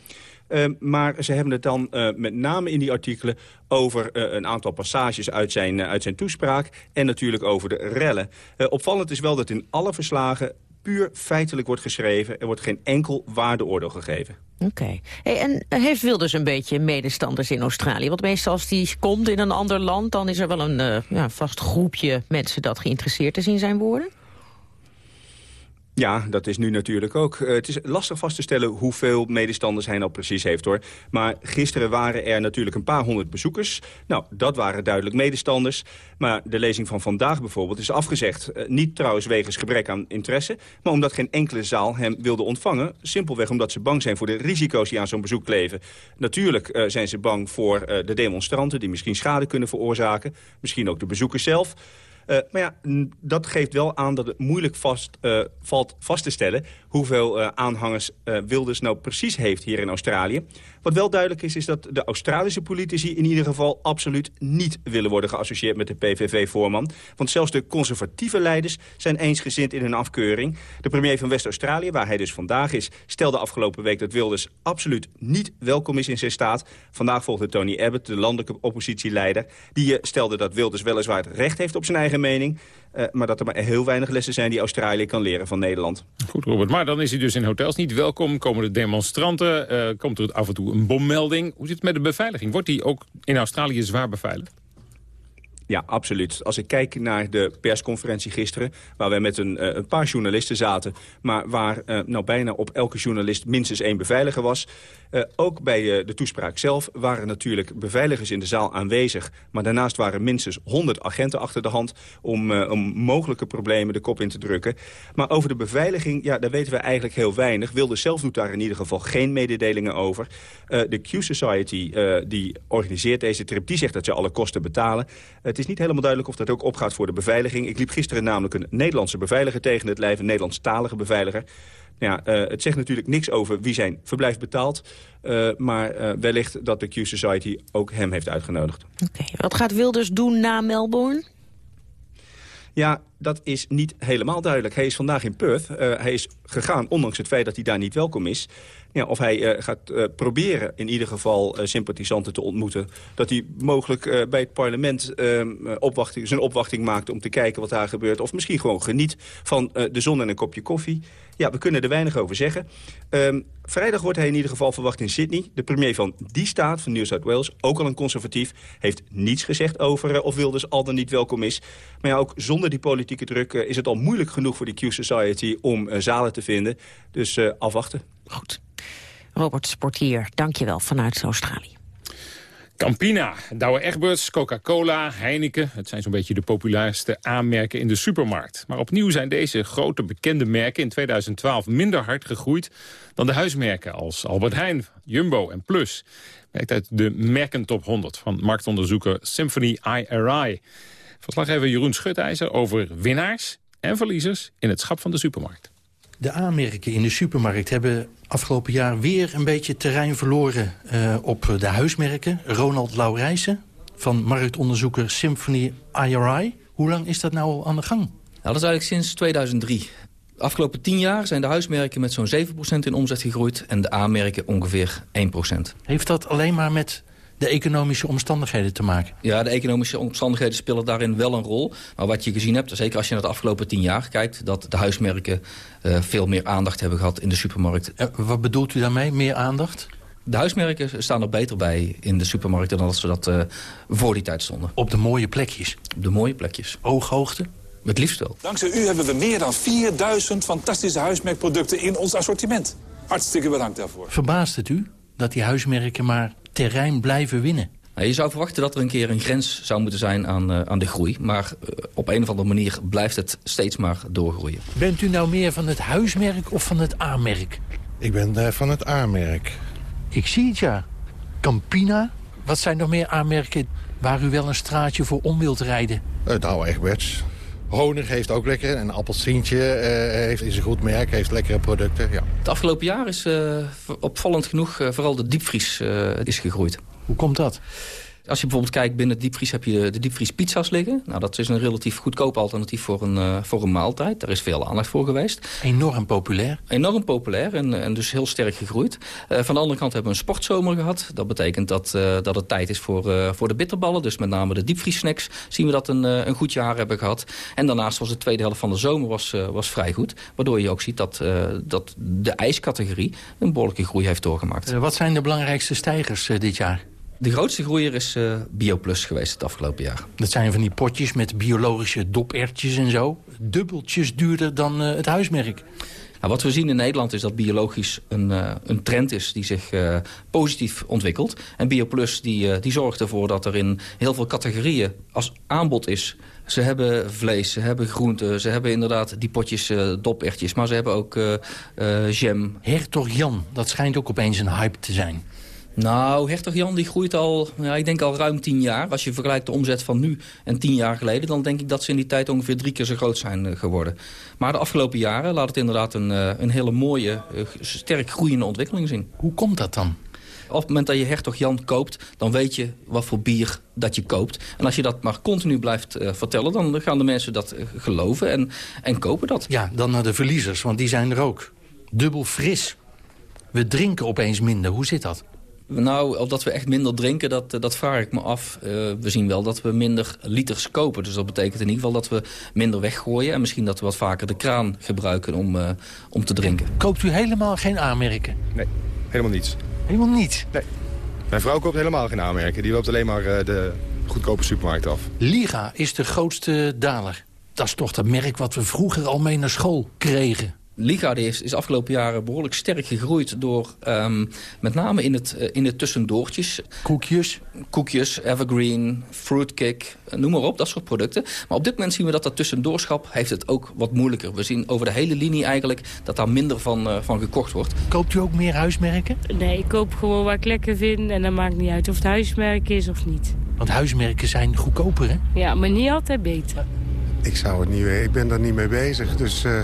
Uh, maar ze hebben het dan uh, met name in die artikelen over uh, een aantal passages uit zijn, uit zijn toespraak... en natuurlijk over de rellen. opvallend is wel dat in alle verslagen puur feitelijk wordt geschreven. Er wordt geen enkel waardeoordeel gegeven. Oké. Hey, en heeft Wilders een beetje medestanders in Australië? Want meestal als die komt in een ander land... dan is er wel een ja, vast groepje mensen dat geïnteresseerd is in zijn woorden? Ja, dat is nu natuurlijk ook. Uh, het is lastig vast te stellen hoeveel medestanders hij nou precies heeft, hoor. Maar gisteren waren er natuurlijk een paar honderd bezoekers. Nou, dat waren duidelijk medestanders. Maar de lezing van vandaag bijvoorbeeld is afgezegd. Uh, niet trouwens wegens gebrek aan interesse, maar omdat geen enkele zaal hem wilde ontvangen. Simpelweg omdat ze bang zijn voor de risico's die aan zo'n bezoek leven. Natuurlijk uh, zijn ze bang voor de demonstranten die misschien schade kunnen veroorzaken. Misschien ook de bezoekers zelf. Uh, maar ja, dat geeft wel aan dat het moeilijk vast, uh, valt vast te stellen... hoeveel uh, aanhangers Wilders nou precies heeft hier in Australië. Wat wel duidelijk is, is dat de Australische politici in ieder geval absoluut niet willen worden geassocieerd met de PVV-voorman. Want zelfs de conservatieve leiders zijn eensgezind in hun afkeuring. De premier van West-Australië, waar hij dus vandaag is, stelde afgelopen week dat Wilders absoluut niet welkom is in zijn staat. Vandaag volgde Tony Abbott, de landelijke oppositieleider. Die stelde dat Wilders weliswaar het recht heeft op zijn eigen mening. Uh, maar dat er maar heel weinig lessen zijn die Australië kan leren van Nederland. Goed, Robert. Maar dan is hij dus in hotels niet welkom. Komen de demonstranten, uh, komt er af en toe een bommelding. Hoe zit het met de beveiliging? Wordt die ook in Australië zwaar beveiligd? Ja, absoluut. Als ik kijk naar de persconferentie gisteren... waar wij met een, uh, een paar journalisten zaten... maar waar uh, nou bijna op elke journalist minstens één beveiliger was... Uh, ook bij de toespraak zelf waren natuurlijk beveiligers in de zaal aanwezig... maar daarnaast waren minstens 100 agenten achter de hand... Om, om mogelijke problemen de kop in te drukken. Maar over de beveiliging, ja, daar weten we eigenlijk heel weinig. Wilde zelf doet daar in ieder geval geen mededelingen over. de Q-Society, die organiseert deze trip, die zegt dat ze alle kosten betalen... Het is niet helemaal duidelijk of dat ook opgaat voor de beveiliging. Ik liep gisteren namelijk een Nederlandse beveiliger tegen het lijf, een Nederlandstalige beveiliger. Ja, uh, het zegt natuurlijk niks over wie zijn verblijf betaalt. Uh, maar uh, wellicht dat de Q-Society ook hem heeft uitgenodigd. Oké, okay. wat gaat Wilders doen na Melbourne? Ja, dat is niet helemaal duidelijk. Hij is vandaag in Perth. Hij is gegaan, ondanks het feit dat hij daar niet welkom is. Ja, of hij uh, gaat uh, proberen in ieder geval sympathisanten te ontmoeten. Dat hij mogelijk bij het parlement ehm, opwachting, zijn opwachting maakt om te kijken wat daar gebeurt. Of misschien gewoon geniet van de zon en een kopje koffie. Ja, we kunnen er weinig over zeggen. Um, vrijdag wordt hij in ieder geval verwacht in Sydney. De premier van die staat, van New South Wales, ook al een conservatief... heeft niets gezegd over uh, of Wilders al dan niet welkom is. Maar ja, ook zonder die politieke druk is het al moeilijk genoeg voor de Q-Society... om zalen te vinden. Dus afwachten. Goed. Robert Sportier, dankjewel vanuit Australië. Campina, Douwe Egberts, Coca-Cola, Heineken. Het zijn zo'n beetje de populairste aanmerken in de supermarkt. Maar opnieuw zijn deze grote bekende merken in 2012 minder hard gegroeid... dan de huismerken als Albert Heijn, Jumbo en Plus. Merkt uit de merkentop 100 van marktonderzoeker Symphony IRI. Verslaggever Jeroen Schutijzer over winnaars en verliezers in het schap van de supermarkt. De aanmerken in de supermarkt hebben afgelopen jaar weer een beetje terrein verloren uh, op de huismerken. Ronald Laurijsen van marktonderzoeker Symphony IRI. Hoe lang is dat nou al aan de gang? Nou, dat is eigenlijk sinds 2003. De afgelopen tien jaar zijn de huismerken met zo'n 7% in omzet gegroeid... en de aanmerken ongeveer 1%. Heeft dat alleen maar met de economische omstandigheden te maken? Ja, de economische omstandigheden spelen daarin wel een rol. Maar wat je gezien hebt, zeker als je naar de afgelopen tien jaar kijkt... dat de huismerken uh, veel meer aandacht hebben gehad in de supermarkt. Uh, wat bedoelt u daarmee, meer aandacht? De huismerken staan er beter bij in de supermarkten... dan dat ze dat uh, voor die tijd stonden. Op de mooie plekjes? Op de mooie plekjes. Ooghoogte? Het liefst wel. Dankzij u hebben we meer dan 4000 fantastische huismerkproducten in ons assortiment. Hartstikke bedankt daarvoor. Verbaast het u dat die huismerken maar terrein blijven winnen? Nou, je zou verwachten dat er een keer een grens zou moeten zijn aan, uh, aan de groei. Maar uh, op een of andere manier blijft het steeds maar doorgroeien. Bent u nou meer van het huismerk of van het A-merk? Ik ben uh, van het A-merk. Ik zie het, ja. Campina. Wat zijn nog meer A-merken waar u wel een straatje voor om wilt rijden? Het oude Egberts. Honig heeft ook lekker. En appelsientje heeft, is een goed merk, heeft lekkere producten. Ja. Het afgelopen jaar is opvallend genoeg vooral de diepvries is gegroeid. Hoe komt dat? Als je bijvoorbeeld kijkt binnen de diepvries heb je de diepvriespizza's liggen. Nou, dat is een relatief goedkoop alternatief voor een, uh, voor een maaltijd. Daar is veel aandacht voor geweest. Enorm populair. Enorm populair en, en dus heel sterk gegroeid. Uh, van de andere kant hebben we een sportzomer gehad. Dat betekent dat, uh, dat het tijd is voor, voor de bitterballen. Dus met name de diepvriessnacks zien we dat een, een goed jaar hebben gehad. En daarnaast was de tweede helft van de zomer was, was vrij goed. Waardoor je ook ziet dat, dat de ijscategorie een behoorlijke groei heeft doorgemaakt. wat zijn de belangrijkste stijgers dit jaar? De grootste groeier is uh, BioPlus geweest het afgelopen jaar. Dat zijn van die potjes met biologische dopertjes en zo. Dubbeltjes duurder dan uh, het huismerk. Nou, wat we zien in Nederland is dat biologisch een, uh, een trend is die zich positief ontwikkelt. En BioPlus die, die zorgt ervoor dat er in heel veel categorieën als aanbod is... Ze hebben vlees, ze hebben groenten, ze hebben inderdaad die potjes dopertjes... maar ze hebben ook jam. Hertog Jan, dat schijnt ook opeens een hype te zijn. Nou, Hertog Jan die groeit al, ja, ik denk al ruim tien jaar. Als je vergelijkt de omzet van nu en tien jaar geleden... dan denk ik dat ze in die tijd ongeveer drie keer zo groot zijn uh, geworden. Maar de afgelopen jaren laat het inderdaad een, uh, een hele mooie, uh, sterk groeiende ontwikkeling zien. Hoe komt dat dan? Op het moment dat je Hertog Jan koopt, dan weet je wat voor bier dat je koopt. En als je dat maar continu blijft vertellen, dan gaan de mensen dat geloven en, en kopen dat. Ja, dan naar de verliezers, want die zijn er ook. Dubbel fris. We drinken opeens minder. Hoe zit dat? Nou, of dat we echt minder drinken, dat, eh, dat vraag ik me af. Uh, we zien wel dat we minder liters kopen. Dus dat betekent in ieder geval dat we minder weggooien... en misschien dat we wat vaker de kraan gebruiken om, uh, om te drinken. Koopt u helemaal geen aanmerken? Nee, helemaal niets. Helemaal niet? Nee. Mijn vrouw koopt helemaal geen aanmerken. Die loopt alleen maar uh, de goedkope supermarkt af. Liga is de grootste daler. Dat is toch dat merk wat we vroeger al mee naar school kregen. Liga is, is afgelopen jaren behoorlijk sterk gegroeid door um, met name in het, uh, in het tussendoortjes. Koekjes? Koekjes, evergreen, fruitcake, noem maar op, dat soort producten. Maar op dit moment zien we dat dat tussendoorschap heeft het ook wat moeilijker. We zien over de hele linie eigenlijk dat daar minder van, uh, van gekocht wordt. Koopt u ook meer huismerken? Nee, ik koop gewoon wat ik lekker vind en dan maakt niet uit of het huismerk is of niet. Want huismerken zijn goedkoper, hè? Ja, maar niet altijd beter. Ik zou het niet weten. Ik ben daar niet mee bezig, dus... Uh...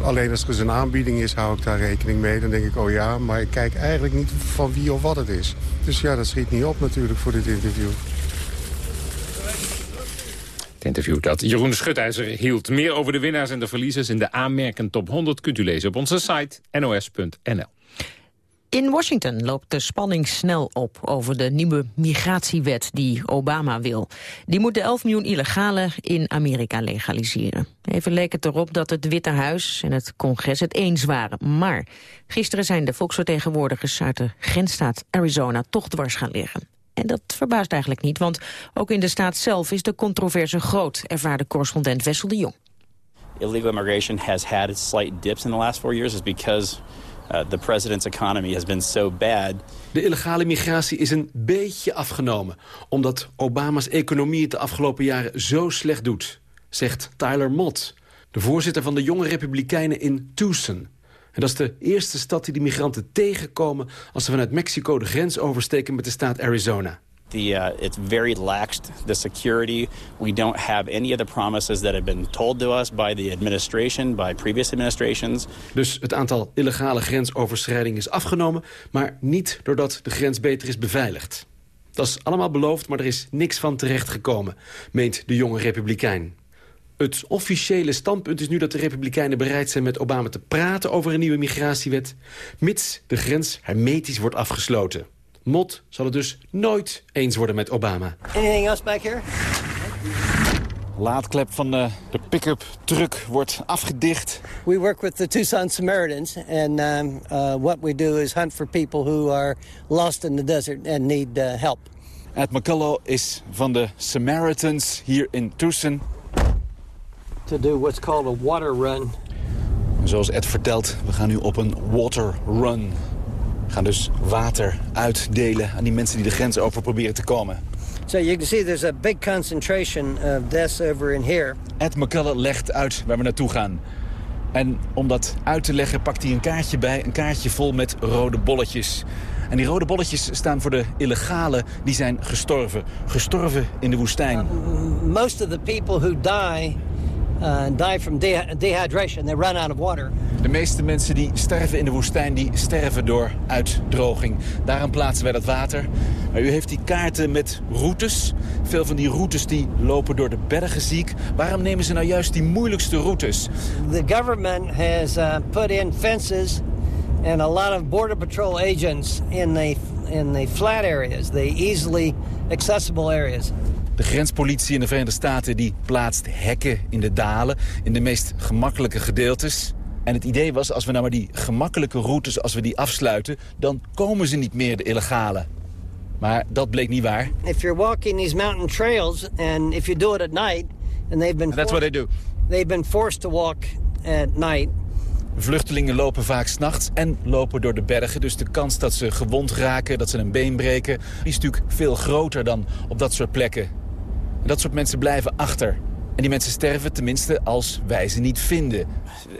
Alleen als er eens een aanbieding is, hou ik daar rekening mee. Dan denk ik, oh ja, maar ik kijk eigenlijk niet van wie of wat het is. Dus ja, dat schiet niet op natuurlijk voor dit interview. Het interview dat Jeroen Schutijzer hield. Meer over de winnaars en de verliezers in de aanmerken top 100... kunt u lezen op onze site nos.nl. In Washington loopt de spanning snel op over de nieuwe migratiewet die Obama wil. Die moet de 11 miljoen illegalen in Amerika legaliseren. Even leek het erop dat het Witte Huis en het congres het eens waren. Maar gisteren zijn de volksvertegenwoordigers uit de grensstaat Arizona toch dwars gaan liggen. En dat verbaast eigenlijk niet, want ook in de staat zelf is de controverse groot, ervaarde correspondent Wessel de Jong. Illegal immigration has had its slight dips in the last four years is because the president's economy has been so bad. De illegale migratie is een beetje afgenomen... omdat Obama's economie het de afgelopen jaren zo slecht doet... zegt Tyler Mott, de voorzitter van de jonge republikeinen in Tucson. En dat is de eerste stad die de migranten tegenkomen... als ze vanuit Mexico de grens oversteken met de staat Arizona. The, uh, it's very laxed, the security. We don't have any of the promises that have been told to us by the administration, by previous administrations. Dus het aantal illegale grensoverschrijdingen is afgenomen, maar niet doordat de grens beter is beveiligd. Dat is allemaal beloofd, maar er is niks van terechtgekomen, meent de jonge republikein. Het officiële standpunt is nu dat de republikeinen bereid zijn met Obama te praten over een nieuwe migratiewet, mits de grens hermetisch wordt afgesloten. Mot zal het dus nooit eens worden met Obama. Anything else back here? Laadklep van de, de pick-up truck wordt afgedicht. We work with the Tucson Samaritans and um, uh, what we do is hunt for people who are lost in the desert and need uh, help. Ed McCullough is van de Samaritans hier in Tucson. To do what's called a water run. Zoals Ed vertelt, we gaan nu op een water run gaan dus water uitdelen aan die mensen die de grens over proberen te komen. So you can see there's a big concentration of deaths over in here. Ed McCullough legt uit waar we naartoe gaan. En om dat uit te leggen pakt hij een kaartje bij, een kaartje vol met rode bolletjes. En die rode bolletjes staan voor de illegalen die zijn gestorven. Gestorven in de woestijn. Most of the people who die uh, die from de dehydration. They run out of water. De meeste mensen die sterven in de woestijn, die sterven door uitdroging. Daarom plaatsen wij dat water. Maar u heeft die kaarten met routes. Veel van die routes die lopen door de bergen ziek. Waarom nemen ze nou juist die moeilijkste routes? The government has uh, put in fences and a lot of border patrol agents in the in the flat areas, the easily accessible areas. De grenspolitie in de Verenigde Staten die plaatst hekken in de dalen, in de meest gemakkelijke gedeeltes. En het idee was, als we nou maar die gemakkelijke routes, als we die afsluiten, dan komen ze niet meer, de illegale. Maar dat bleek niet waar. If you're walking these mountain trails and if you do it at night, and they've been That's what they do. They've been forced to walk at night. Vluchtelingen lopen vaak s'nachts en lopen door de bergen. Dus de kans dat ze gewond raken, dat ze een been breken... die is natuurlijk veel groter dan op dat soort plekken. En dat soort mensen blijven achter. En die mensen sterven tenminste als wij ze niet vinden.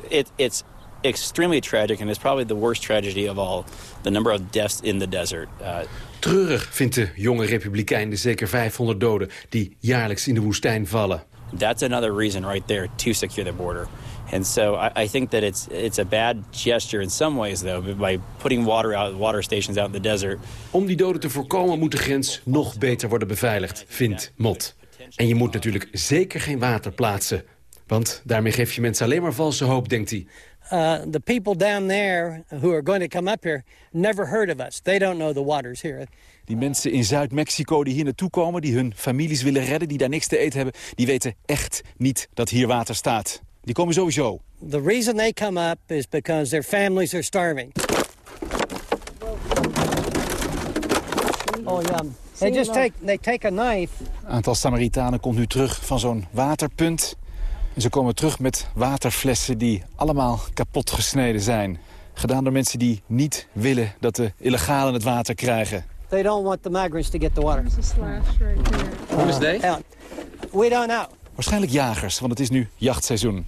It, it's extremely tragic and it's probably the worst tragedy of all. The number of deaths in the desert. Uh, Treurig vindt de jonge republikein de zeker 500 doden... die jaarlijks in de woestijn vallen. That's another reason right there to secure the border. And so I, I, think that it's it's a bad gesture in some ways, though, by putting water out, water stations out in the desert. Om die doden te voorkomen moet de grens nog beter worden beveiligd, vindt Mott. En je moet natuurlijk zeker geen water plaatsen. Want daarmee geef je mensen alleen maar valse hoop, denkt hij. Uh, the people down there who are going to come up here never heard of us. They don't know the waters here. Die mensen in Zuid-Mexico die hier naartoe komen, die hun families willen redden, die daar niks te eten hebben, die weten echt niet dat hier water staat. Die komen sowieso. The reason they come up is because their families are starving. Oh ja. They just take they take a knife. Een aantal Samaritanen komt nu terug van zo'n waterpunt. En ze komen terug met waterflessen die allemaal kapot gesneden zijn. Gedaan door mensen die niet willen dat de illegalen het water krijgen. They don't want the migrants to get the water. There's a slash right there. Who is they? We don't know. Waarschijnlijk jagers, want het is nu jachtseizoen.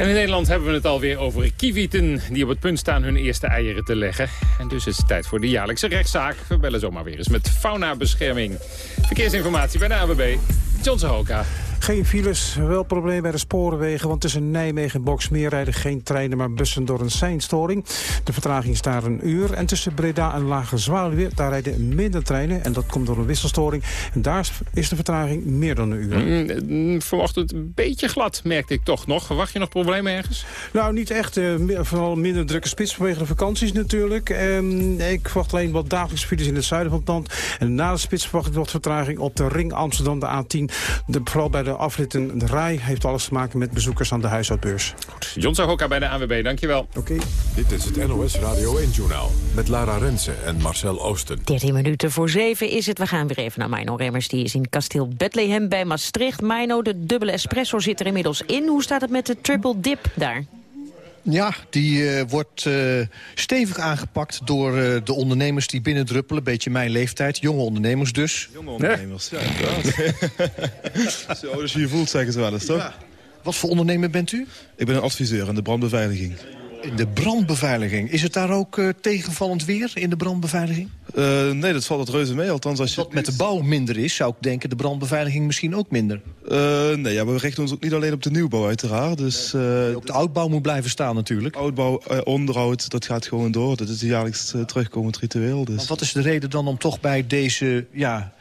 En in Nederland hebben we het alweer over kievieten... die op het punt staan hun eerste eieren te leggen. En dus is het tijd voor de jaarlijkse rechtszaak. We bellen zomaar weer eens met faunabescherming. Verkeersinformatie bij de AWB, John Zahoka. Geen files, wel probleem bij de sporenwegen... want tussen Nijmegen en Boksmeer rijden geen treinen... maar bussen door een seinstoring. De vertraging is daar een uur. En tussen Breda en Lage Zwaluwe, daar rijden minder treinen... en dat komt door een wisselstoring. En daar is de vertraging meer dan een uur. Mm, vanochtend een beetje glad, merkte ik toch nog. Verwacht je nog problemen ergens? Nou, niet echt. Uh, vooral minder drukke spits vanwege de vakanties natuurlijk. Um, ik verwacht alleen wat dagelijks files in het zuiden van het land. En na de spits verwacht ik wat vertraging op de ring Amsterdam, de A10. De, vooral bij de afritten de rij heeft alles te maken met bezoekers aan de huishoudbeurs. Goed. John Zahoka bij de ANWB, dankjewel. Oké. Dit is het NOS Radio 1-journaal met Lara Rensen en Marcel Oosten. 13 minuten voor 7 is het. We gaan weer even naar Mino Remmers. Die is in kasteel Bethlehem bij Maastricht. Mino, de dubbele espresso zit er inmiddels in. Hoe staat het met de triple dip daar? Ja, die uh, wordt uh, stevig aangepakt door uh, de ondernemers die binnendruppelen. Een beetje mijn leeftijd, jonge ondernemers dus. Jonge ondernemers, ja, inderdaad. <laughs> Zo, dus je voelt zeggen ze wel eens, toch? Ja. Wat voor ondernemer bent u? Ik ben een adviseur in de brandbeveiliging. In de brandbeveiliging. Is het daar ook uh, tegenvallend weer in de brandbeveiliging? Uh, nee, dat valt het reuze mee. Althans, als je... Wat met de bouw minder is, zou ik denken de brandbeveiliging misschien ook minder. Uh, nee, ja, we richten ons ook niet alleen op de nieuwbouw uiteraard. Dus, ook de oudbouw moet blijven staan natuurlijk. Oudbouw, onderhoud, dat gaat gewoon door. Dat is een jaarlijks terugkomend ritueel. Dus. Want wat is de reden dan om toch bij deze... Ja,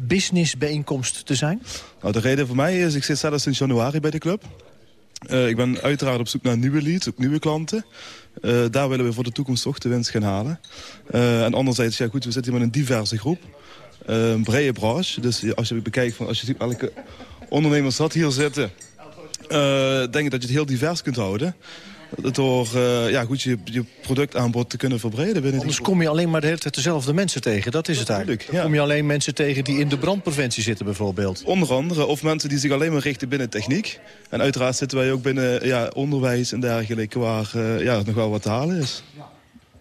businessbijeenkomst te zijn? Nou, de reden voor mij is, ik zit zelfs sinds januari bij de club. Uh, ik ben uiteraard op zoek naar nieuwe leads, ook nieuwe klanten. Uh, daar willen we voor de toekomst toch de winst gaan halen. Uh, en anderzijds, ja goed, we zitten hier met een diverse groep. een brede branche. Dus als je bekijkt, van, als je elke ondernemers dat hier zitten... denk ik dat je het heel divers kunt houden door uh, ja, goed, je, je productaanbod te kunnen verbreden. Binnen Anders kom je alleen maar de hele tijd dezelfde mensen tegen. Dat is het eigenlijk. Ja. Kom je alleen mensen tegen die in de brandpreventie zitten bijvoorbeeld. Onder andere. Of mensen die zich alleen maar richten binnen techniek. En uiteraard zitten wij ook binnen ja, onderwijs en dergelijke... waar uh, ja, nog wel wat te halen is. Ja.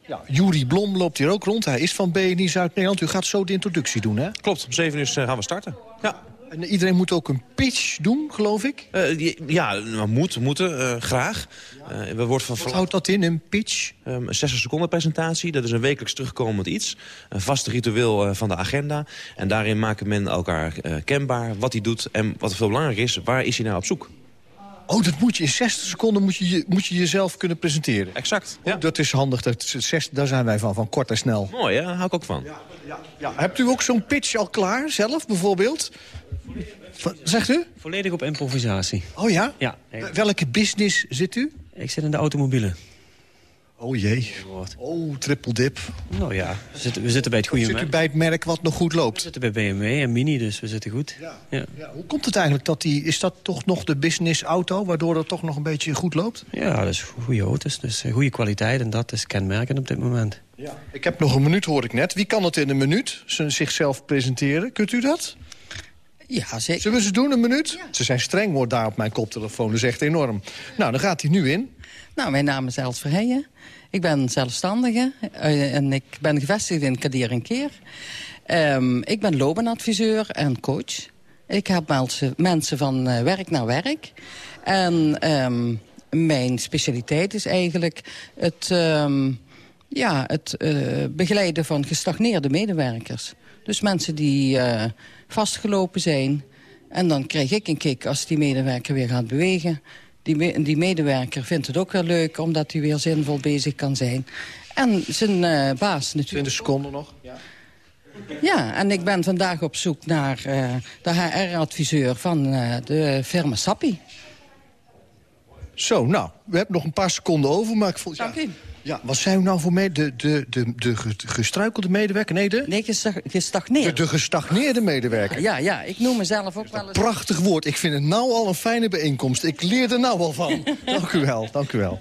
Ja, Jury Blom loopt hier ook rond. Hij is van BNI Zuid-Nederland. U gaat zo de introductie doen, hè? Klopt, om 7 uur gaan we starten. Ja. En iedereen moet ook een pitch doen, geloof ik? ja, nou, moet, moeten, uh, graag. Uh, we worden van Wat houdt dat in, een pitch? Um, een 60 seconden presentatie, dat is een wekelijks terugkomend iets. Een vast ritueel uh, van de agenda. En daarin maken men elkaar kenbaar wat hij doet. En wat veel belangrijk is, waar is hij nou op zoek? Oh, dat moet je in 60 seconden moet je, moet je jezelf kunnen presenteren. Exact. Ja. Oh, dat is handig. Dat, 60, daar zijn wij van, van kort en snel. Mooi, hè? daar hou ik ook van. Ja, ja, ja. Hebt u ook zo'n pitch al klaar, zelf bijvoorbeeld? Zegt u? Volledig op improvisatie. Oh ja? Ja. Welke business zit u? Ik zit in de automobielen. Oh jee. Oh, triple dip. Nou ja, we zitten, we zitten bij het goede merk. Zit u bij het merk wat nog goed loopt? We zitten bij BMW en Mini, dus we zitten goed. Ja. ja. ja. Hoe komt het eigenlijk dat die... Is dat toch nog de business auto, waardoor dat toch nog een beetje goed loopt? Ja, dat is goede auto's, dus goede kwaliteit en dat is kenmerkend op dit moment. Ja. Ik heb nog een minuut, hoor ik net. Wie kan het in een minuut zichzelf presenteren? Kunt u dat? Ja, zeker. Zullen we ze doen, een minuut? Ze zijn streng, wordt daar op mijn koptelefoon. Dat is echt enorm. Nou, dan gaat hij nu in. Nou, mijn naam is Els Verheijen. Ik ben zelfstandige en ik ben gevestigd in Kadir en Keer. Um, ik ben loopbaanadviseur en coach. Ik heb mensen, van uh, werk naar werk. En um, mijn specialiteit is eigenlijk het, um, ja, het uh, begeleiden van gestagneerde medewerkers. Dus mensen die vastgelopen zijn. En dan krijg ik een kick als die medewerker weer gaat bewegen. Die, die medewerker vindt het ook wel leuk, omdat hij weer zinvol bezig kan zijn. En zijn uh, baas natuurlijk. 20 seconden nog. Ja. Ja, en ik ben vandaag op zoek naar uh, de HR-adviseur van uh, de firma Sappi. Zo, nou, we hebben nog een paar seconden over, maar ik. Dank u. Ja, wat zijn we nou voor mee? De, de, de, de gestruikelde medewerker? Nee, de... Nee, gestagneerde. De, de gestagneerde medewerker. Ja, ja, ik noem mezelf ook wel eens... Prachtig woord. Ik vind het nou al een fijne bijeenkomst. Ik leer er nou al van. <laughs> dank u wel, dank u wel.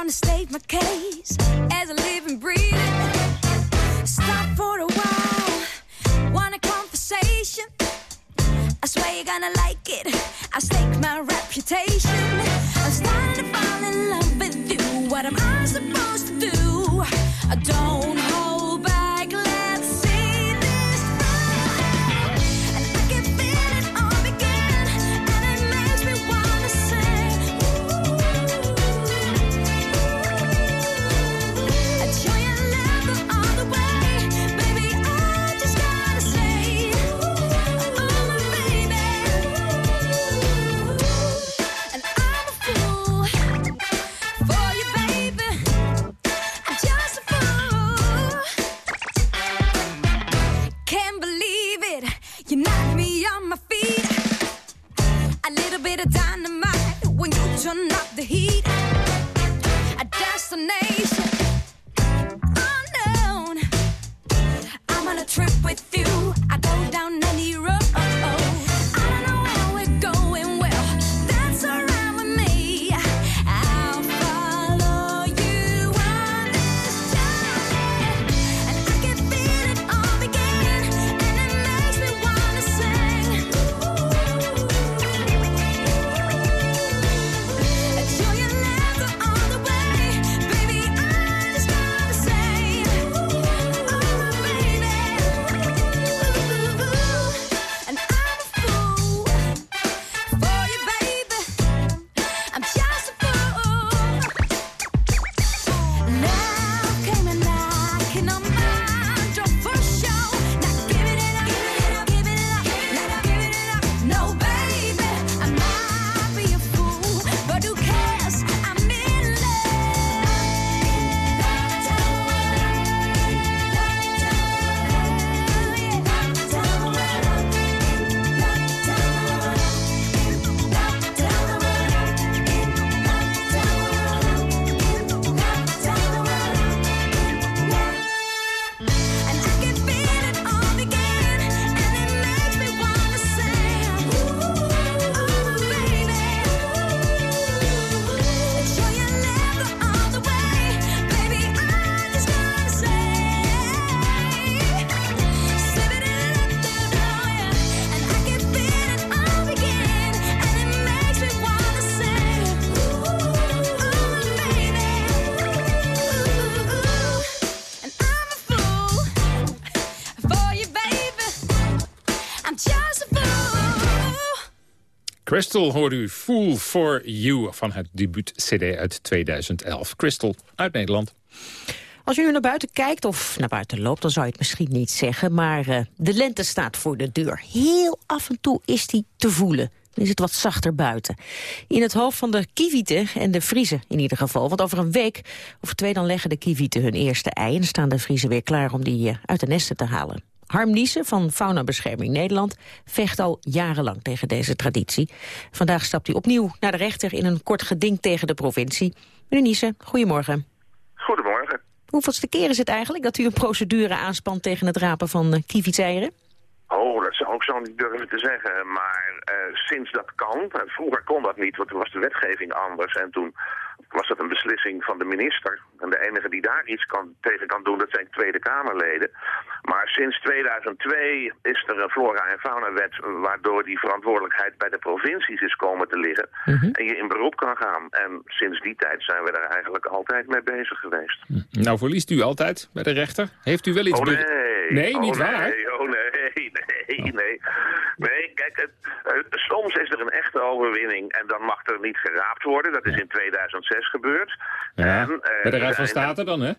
I'm gonna state my case as a living, breathing. Stop for a while, want a conversation? I swear you're gonna like it. I stake my reputation. I'm starting to fall in love with you. What am I supposed to do? I don't bit of dynamite when you turn up the heat. Crystal hoorde u Fool for You van het debuut-cd uit 2011. Crystal uit Nederland. Als u nu naar buiten kijkt of naar buiten loopt, dan zou je het misschien niet zeggen. Maar uh, de lente staat voor de deur. Heel af en toe is die te voelen. Dan is het wat zachter buiten. In het hoofd van de kievieten en de vriezen in ieder geval. Want over een week of twee dan leggen de kievieten hun eerste ei... en staan de vriezen weer klaar om die uh, uit de nesten te halen. Harm Niesen van Faunabescherming Nederland vecht al jarenlang tegen deze traditie. Vandaag stapt hij opnieuw naar de rechter in een kort geding tegen de provincie. Meneer Niesen, goedemorgen. Goedemorgen. Hoeveelste keer is het eigenlijk dat u een procedure aanspant tegen het rapen van uh, kievitseieren? Oh, dat zou ik zo niet durven te zeggen. Maar uh, sinds dat kan, vroeger kon dat niet, want toen was de wetgeving anders. En toen was dat een beslissing van de minister. En de enige die daar iets kan, tegen kan doen, dat zijn Tweede Kamerleden. Maar sinds 2002 is er een flora- en faunawet... waardoor die verantwoordelijkheid bij de provincies is komen te liggen. Mm -hmm. En je in beroep kan gaan. En sinds die tijd zijn we daar eigenlijk altijd mee bezig geweest. Nou, verliest u altijd bij de rechter? Heeft u wel iets... Oh nee. Nee, niet oh, waar? Nee, oh nee, nee, <laughs> nee. Nee, kijk, het, het, soms is er een echte overwinning en dan mag er niet geraapt worden. Dat is in 2006 gebeurd. Ja, en, uh, bij de Raad van State dan, hè?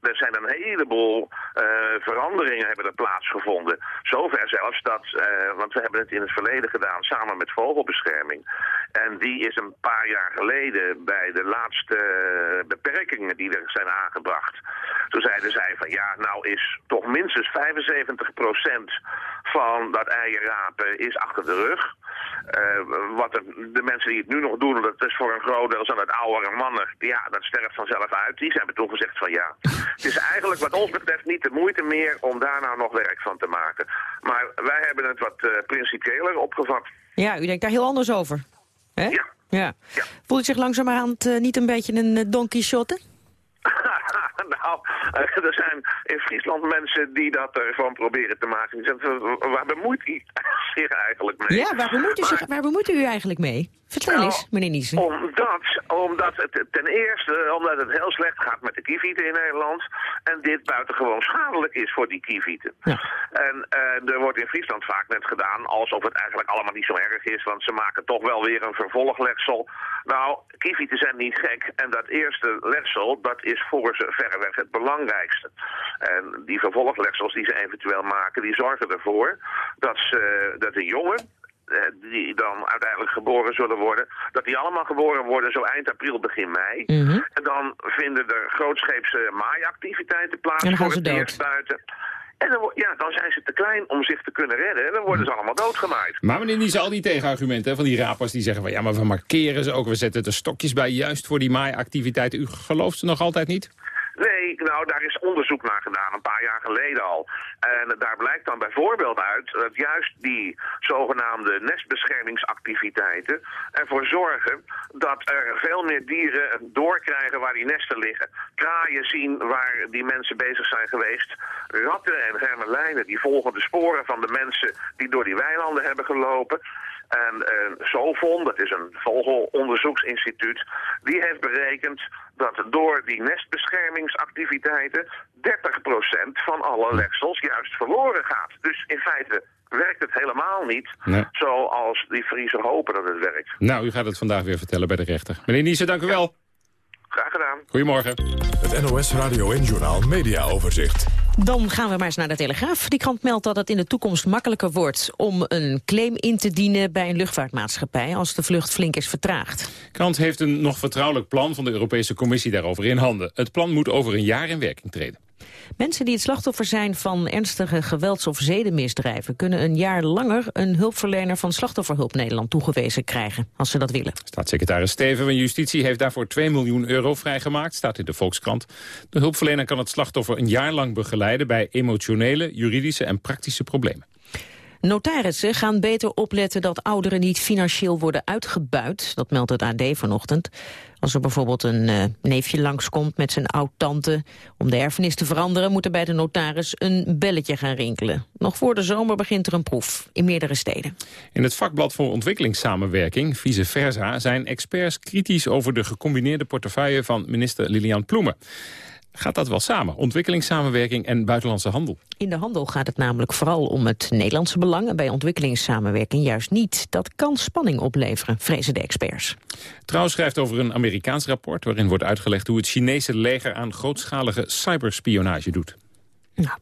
Er zijn een heleboel uh, veranderingen hebben er plaatsgevonden. Zover zelfs dat, uh, want we hebben het in het verleden gedaan samen met Vogelbescherming. En die is een paar jaar geleden bij de laatste beperkingen die er zijn aangebracht. Toen zeiden zij van ja, nou is toch minstens 75% van dat eierrapen is achter de rug. Wat de mensen die het nu nog doen, dat is voor een groot deel zijn het oudere mannen. Ja, dat sterft vanzelf uit. Die hebben toen gezegd van ja, het is eigenlijk wat ons betreft niet de moeite meer om daar nou nog werk van te maken. Maar wij hebben het wat uh, principieler opgevat. Ja, u denkt daar heel anders over. Hè? Ja. ja. ja. Voelt u zich langzamerhand uh, niet een beetje een uh, Don Quixote? Nou, er zijn in Friesland mensen die dat ervan proberen te maken. Die zeggen, waar bemoeit u <laughs> zich eigenlijk mee? Ja, waar bemoeit u, zich, waar bemoeit u eigenlijk mee? Vertel nou, eens, meneer Niesen. Omdat, omdat het ten eerste omdat het heel slecht gaat met de kievieten in Nederland. En dit buitengewoon schadelijk is voor die kievieten. Ja. En uh, er wordt in Friesland vaak net gedaan alsof het eigenlijk allemaal niet zo erg is. Want ze maken toch wel weer een vervolgletsel. Nou, kievieten zijn niet gek. En dat eerste letsel, dat is voor ze verreweg het belangrijkste. En die vervolgletsels die ze eventueel maken, die zorgen ervoor dat, ze, dat de jongen die dan uiteindelijk geboren zullen worden, dat die allemaal geboren worden zo eind april, begin mei. Mm -hmm. En dan vinden er grootscheepse maaiactiviteiten plaats en dan voor het ze dood. En dan, ja, dan zijn ze te klein om zich te kunnen redden. En dan worden ze allemaal doodgemaaid. Maar meneer Nies, al die tegenargumenten van die rapers die zeggen van ja, maar we markeren ze ook, we zetten er stokjes bij juist voor die maaiactiviteiten. U gelooft ze nog altijd niet? Nee, nou, daar is onderzoek naar gedaan, een paar jaar geleden al. En daar blijkt dan bijvoorbeeld uit dat juist die zogenaamde nestbeschermingsactiviteiten ervoor zorgen dat er veel meer dieren doorkrijgen waar die nesten liggen. Kraaien zien waar die mensen bezig zijn geweest. Ratten en hermelijnen die volgen de sporen van de mensen die door die weilanden hebben gelopen. En uh, Sovon, dat is een vogelonderzoeksinstituut, die heeft berekend dat door die nestbeschermingsactiviteiten 30% van alle leksels juist verloren gaat. Dus in feite werkt het helemaal niet Nee. zoals die Friesen hopen dat het werkt. Nou, u gaat het vandaag weer vertellen bij de rechter. Meneer Niesen, dank u wel. Graag gedaan. Goedemorgen. Het NOS Radio en Journaal Media Overzicht. Dan gaan we maar eens naar de Telegraaf. Die krant meldt dat het in de toekomst makkelijker wordt om een claim in te dienen bij een luchtvaartmaatschappij als de vlucht flink is vertraagd. De krant heeft een nog vertrouwelijk plan van de Europese Commissie daarover in handen. Het plan moet over een jaar in werking treden. Mensen die het slachtoffer zijn van ernstige gewelds- of zedenmisdrijven... kunnen een jaar langer een hulpverlener van Slachtofferhulp Nederland toegewezen krijgen, als ze dat willen. Staatssecretaris Steven van Justitie heeft daarvoor 2 miljoen euro vrijgemaakt, staat in de Volkskrant. De hulpverlener kan het slachtoffer een jaar lang begeleiden bij emotionele, juridische en praktische problemen. Notarissen gaan beter opletten dat ouderen niet financieel worden uitgebuit. Dat meldt het AD vanochtend. Als er bijvoorbeeld een uh, neefje langskomt met zijn oud-tante... om de erfenis te veranderen, moet er bij de notaris een belletje gaan rinkelen. Nog voor de zomer begint er een proef in meerdere steden. In het vakblad voor ontwikkelingssamenwerking, vice versa... zijn experts kritisch over de gecombineerde portefeuille van minister Lilian Ploemen gaat dat wel samen. Ontwikkelingssamenwerking en buitenlandse handel. In de handel gaat het namelijk vooral om het Nederlandse belang... en bij ontwikkelingssamenwerking juist niet. Dat kan spanning opleveren, vrezen de experts. Trouw schrijft over een Amerikaans rapport... waarin wordt uitgelegd hoe het Chinese leger aan grootschalige cyberspionage doet. Nou,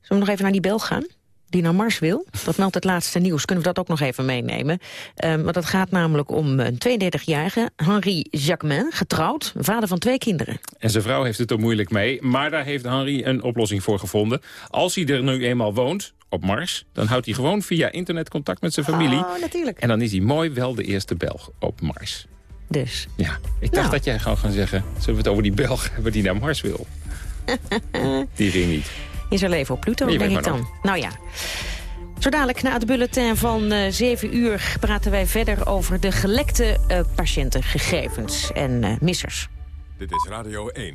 zullen we nog even naar die Bel gaan? Die naar Mars wil. Dat meldt het laatste nieuws. Kunnen we dat ook nog even meenemen? Um, want het gaat namelijk om een 32-jarige Henri Jacquemin, getrouwd, vader van twee kinderen. En zijn vrouw heeft het er moeilijk mee, maar daar heeft Henri een oplossing voor gevonden. Als hij er nu eenmaal woont, op Mars, dan houdt hij gewoon via internet contact met zijn familie. Oh, natuurlijk. En dan is hij mooi wel de eerste Belg op Mars. Dus. Ja, ik dacht Nou. dat jij gewoon gaan zeggen... zullen we het over die Belg <laughs> hebben die naar Mars wil? <laughs> Die ging niet. In zijn leven op Pluto, Je denk ik dan. Nou ja. Zo dadelijk na het bulletin van eh 7 uur praten wij verder over de gelekte eh, patiëntengegevens en eh, missers. Dit is Radio 1.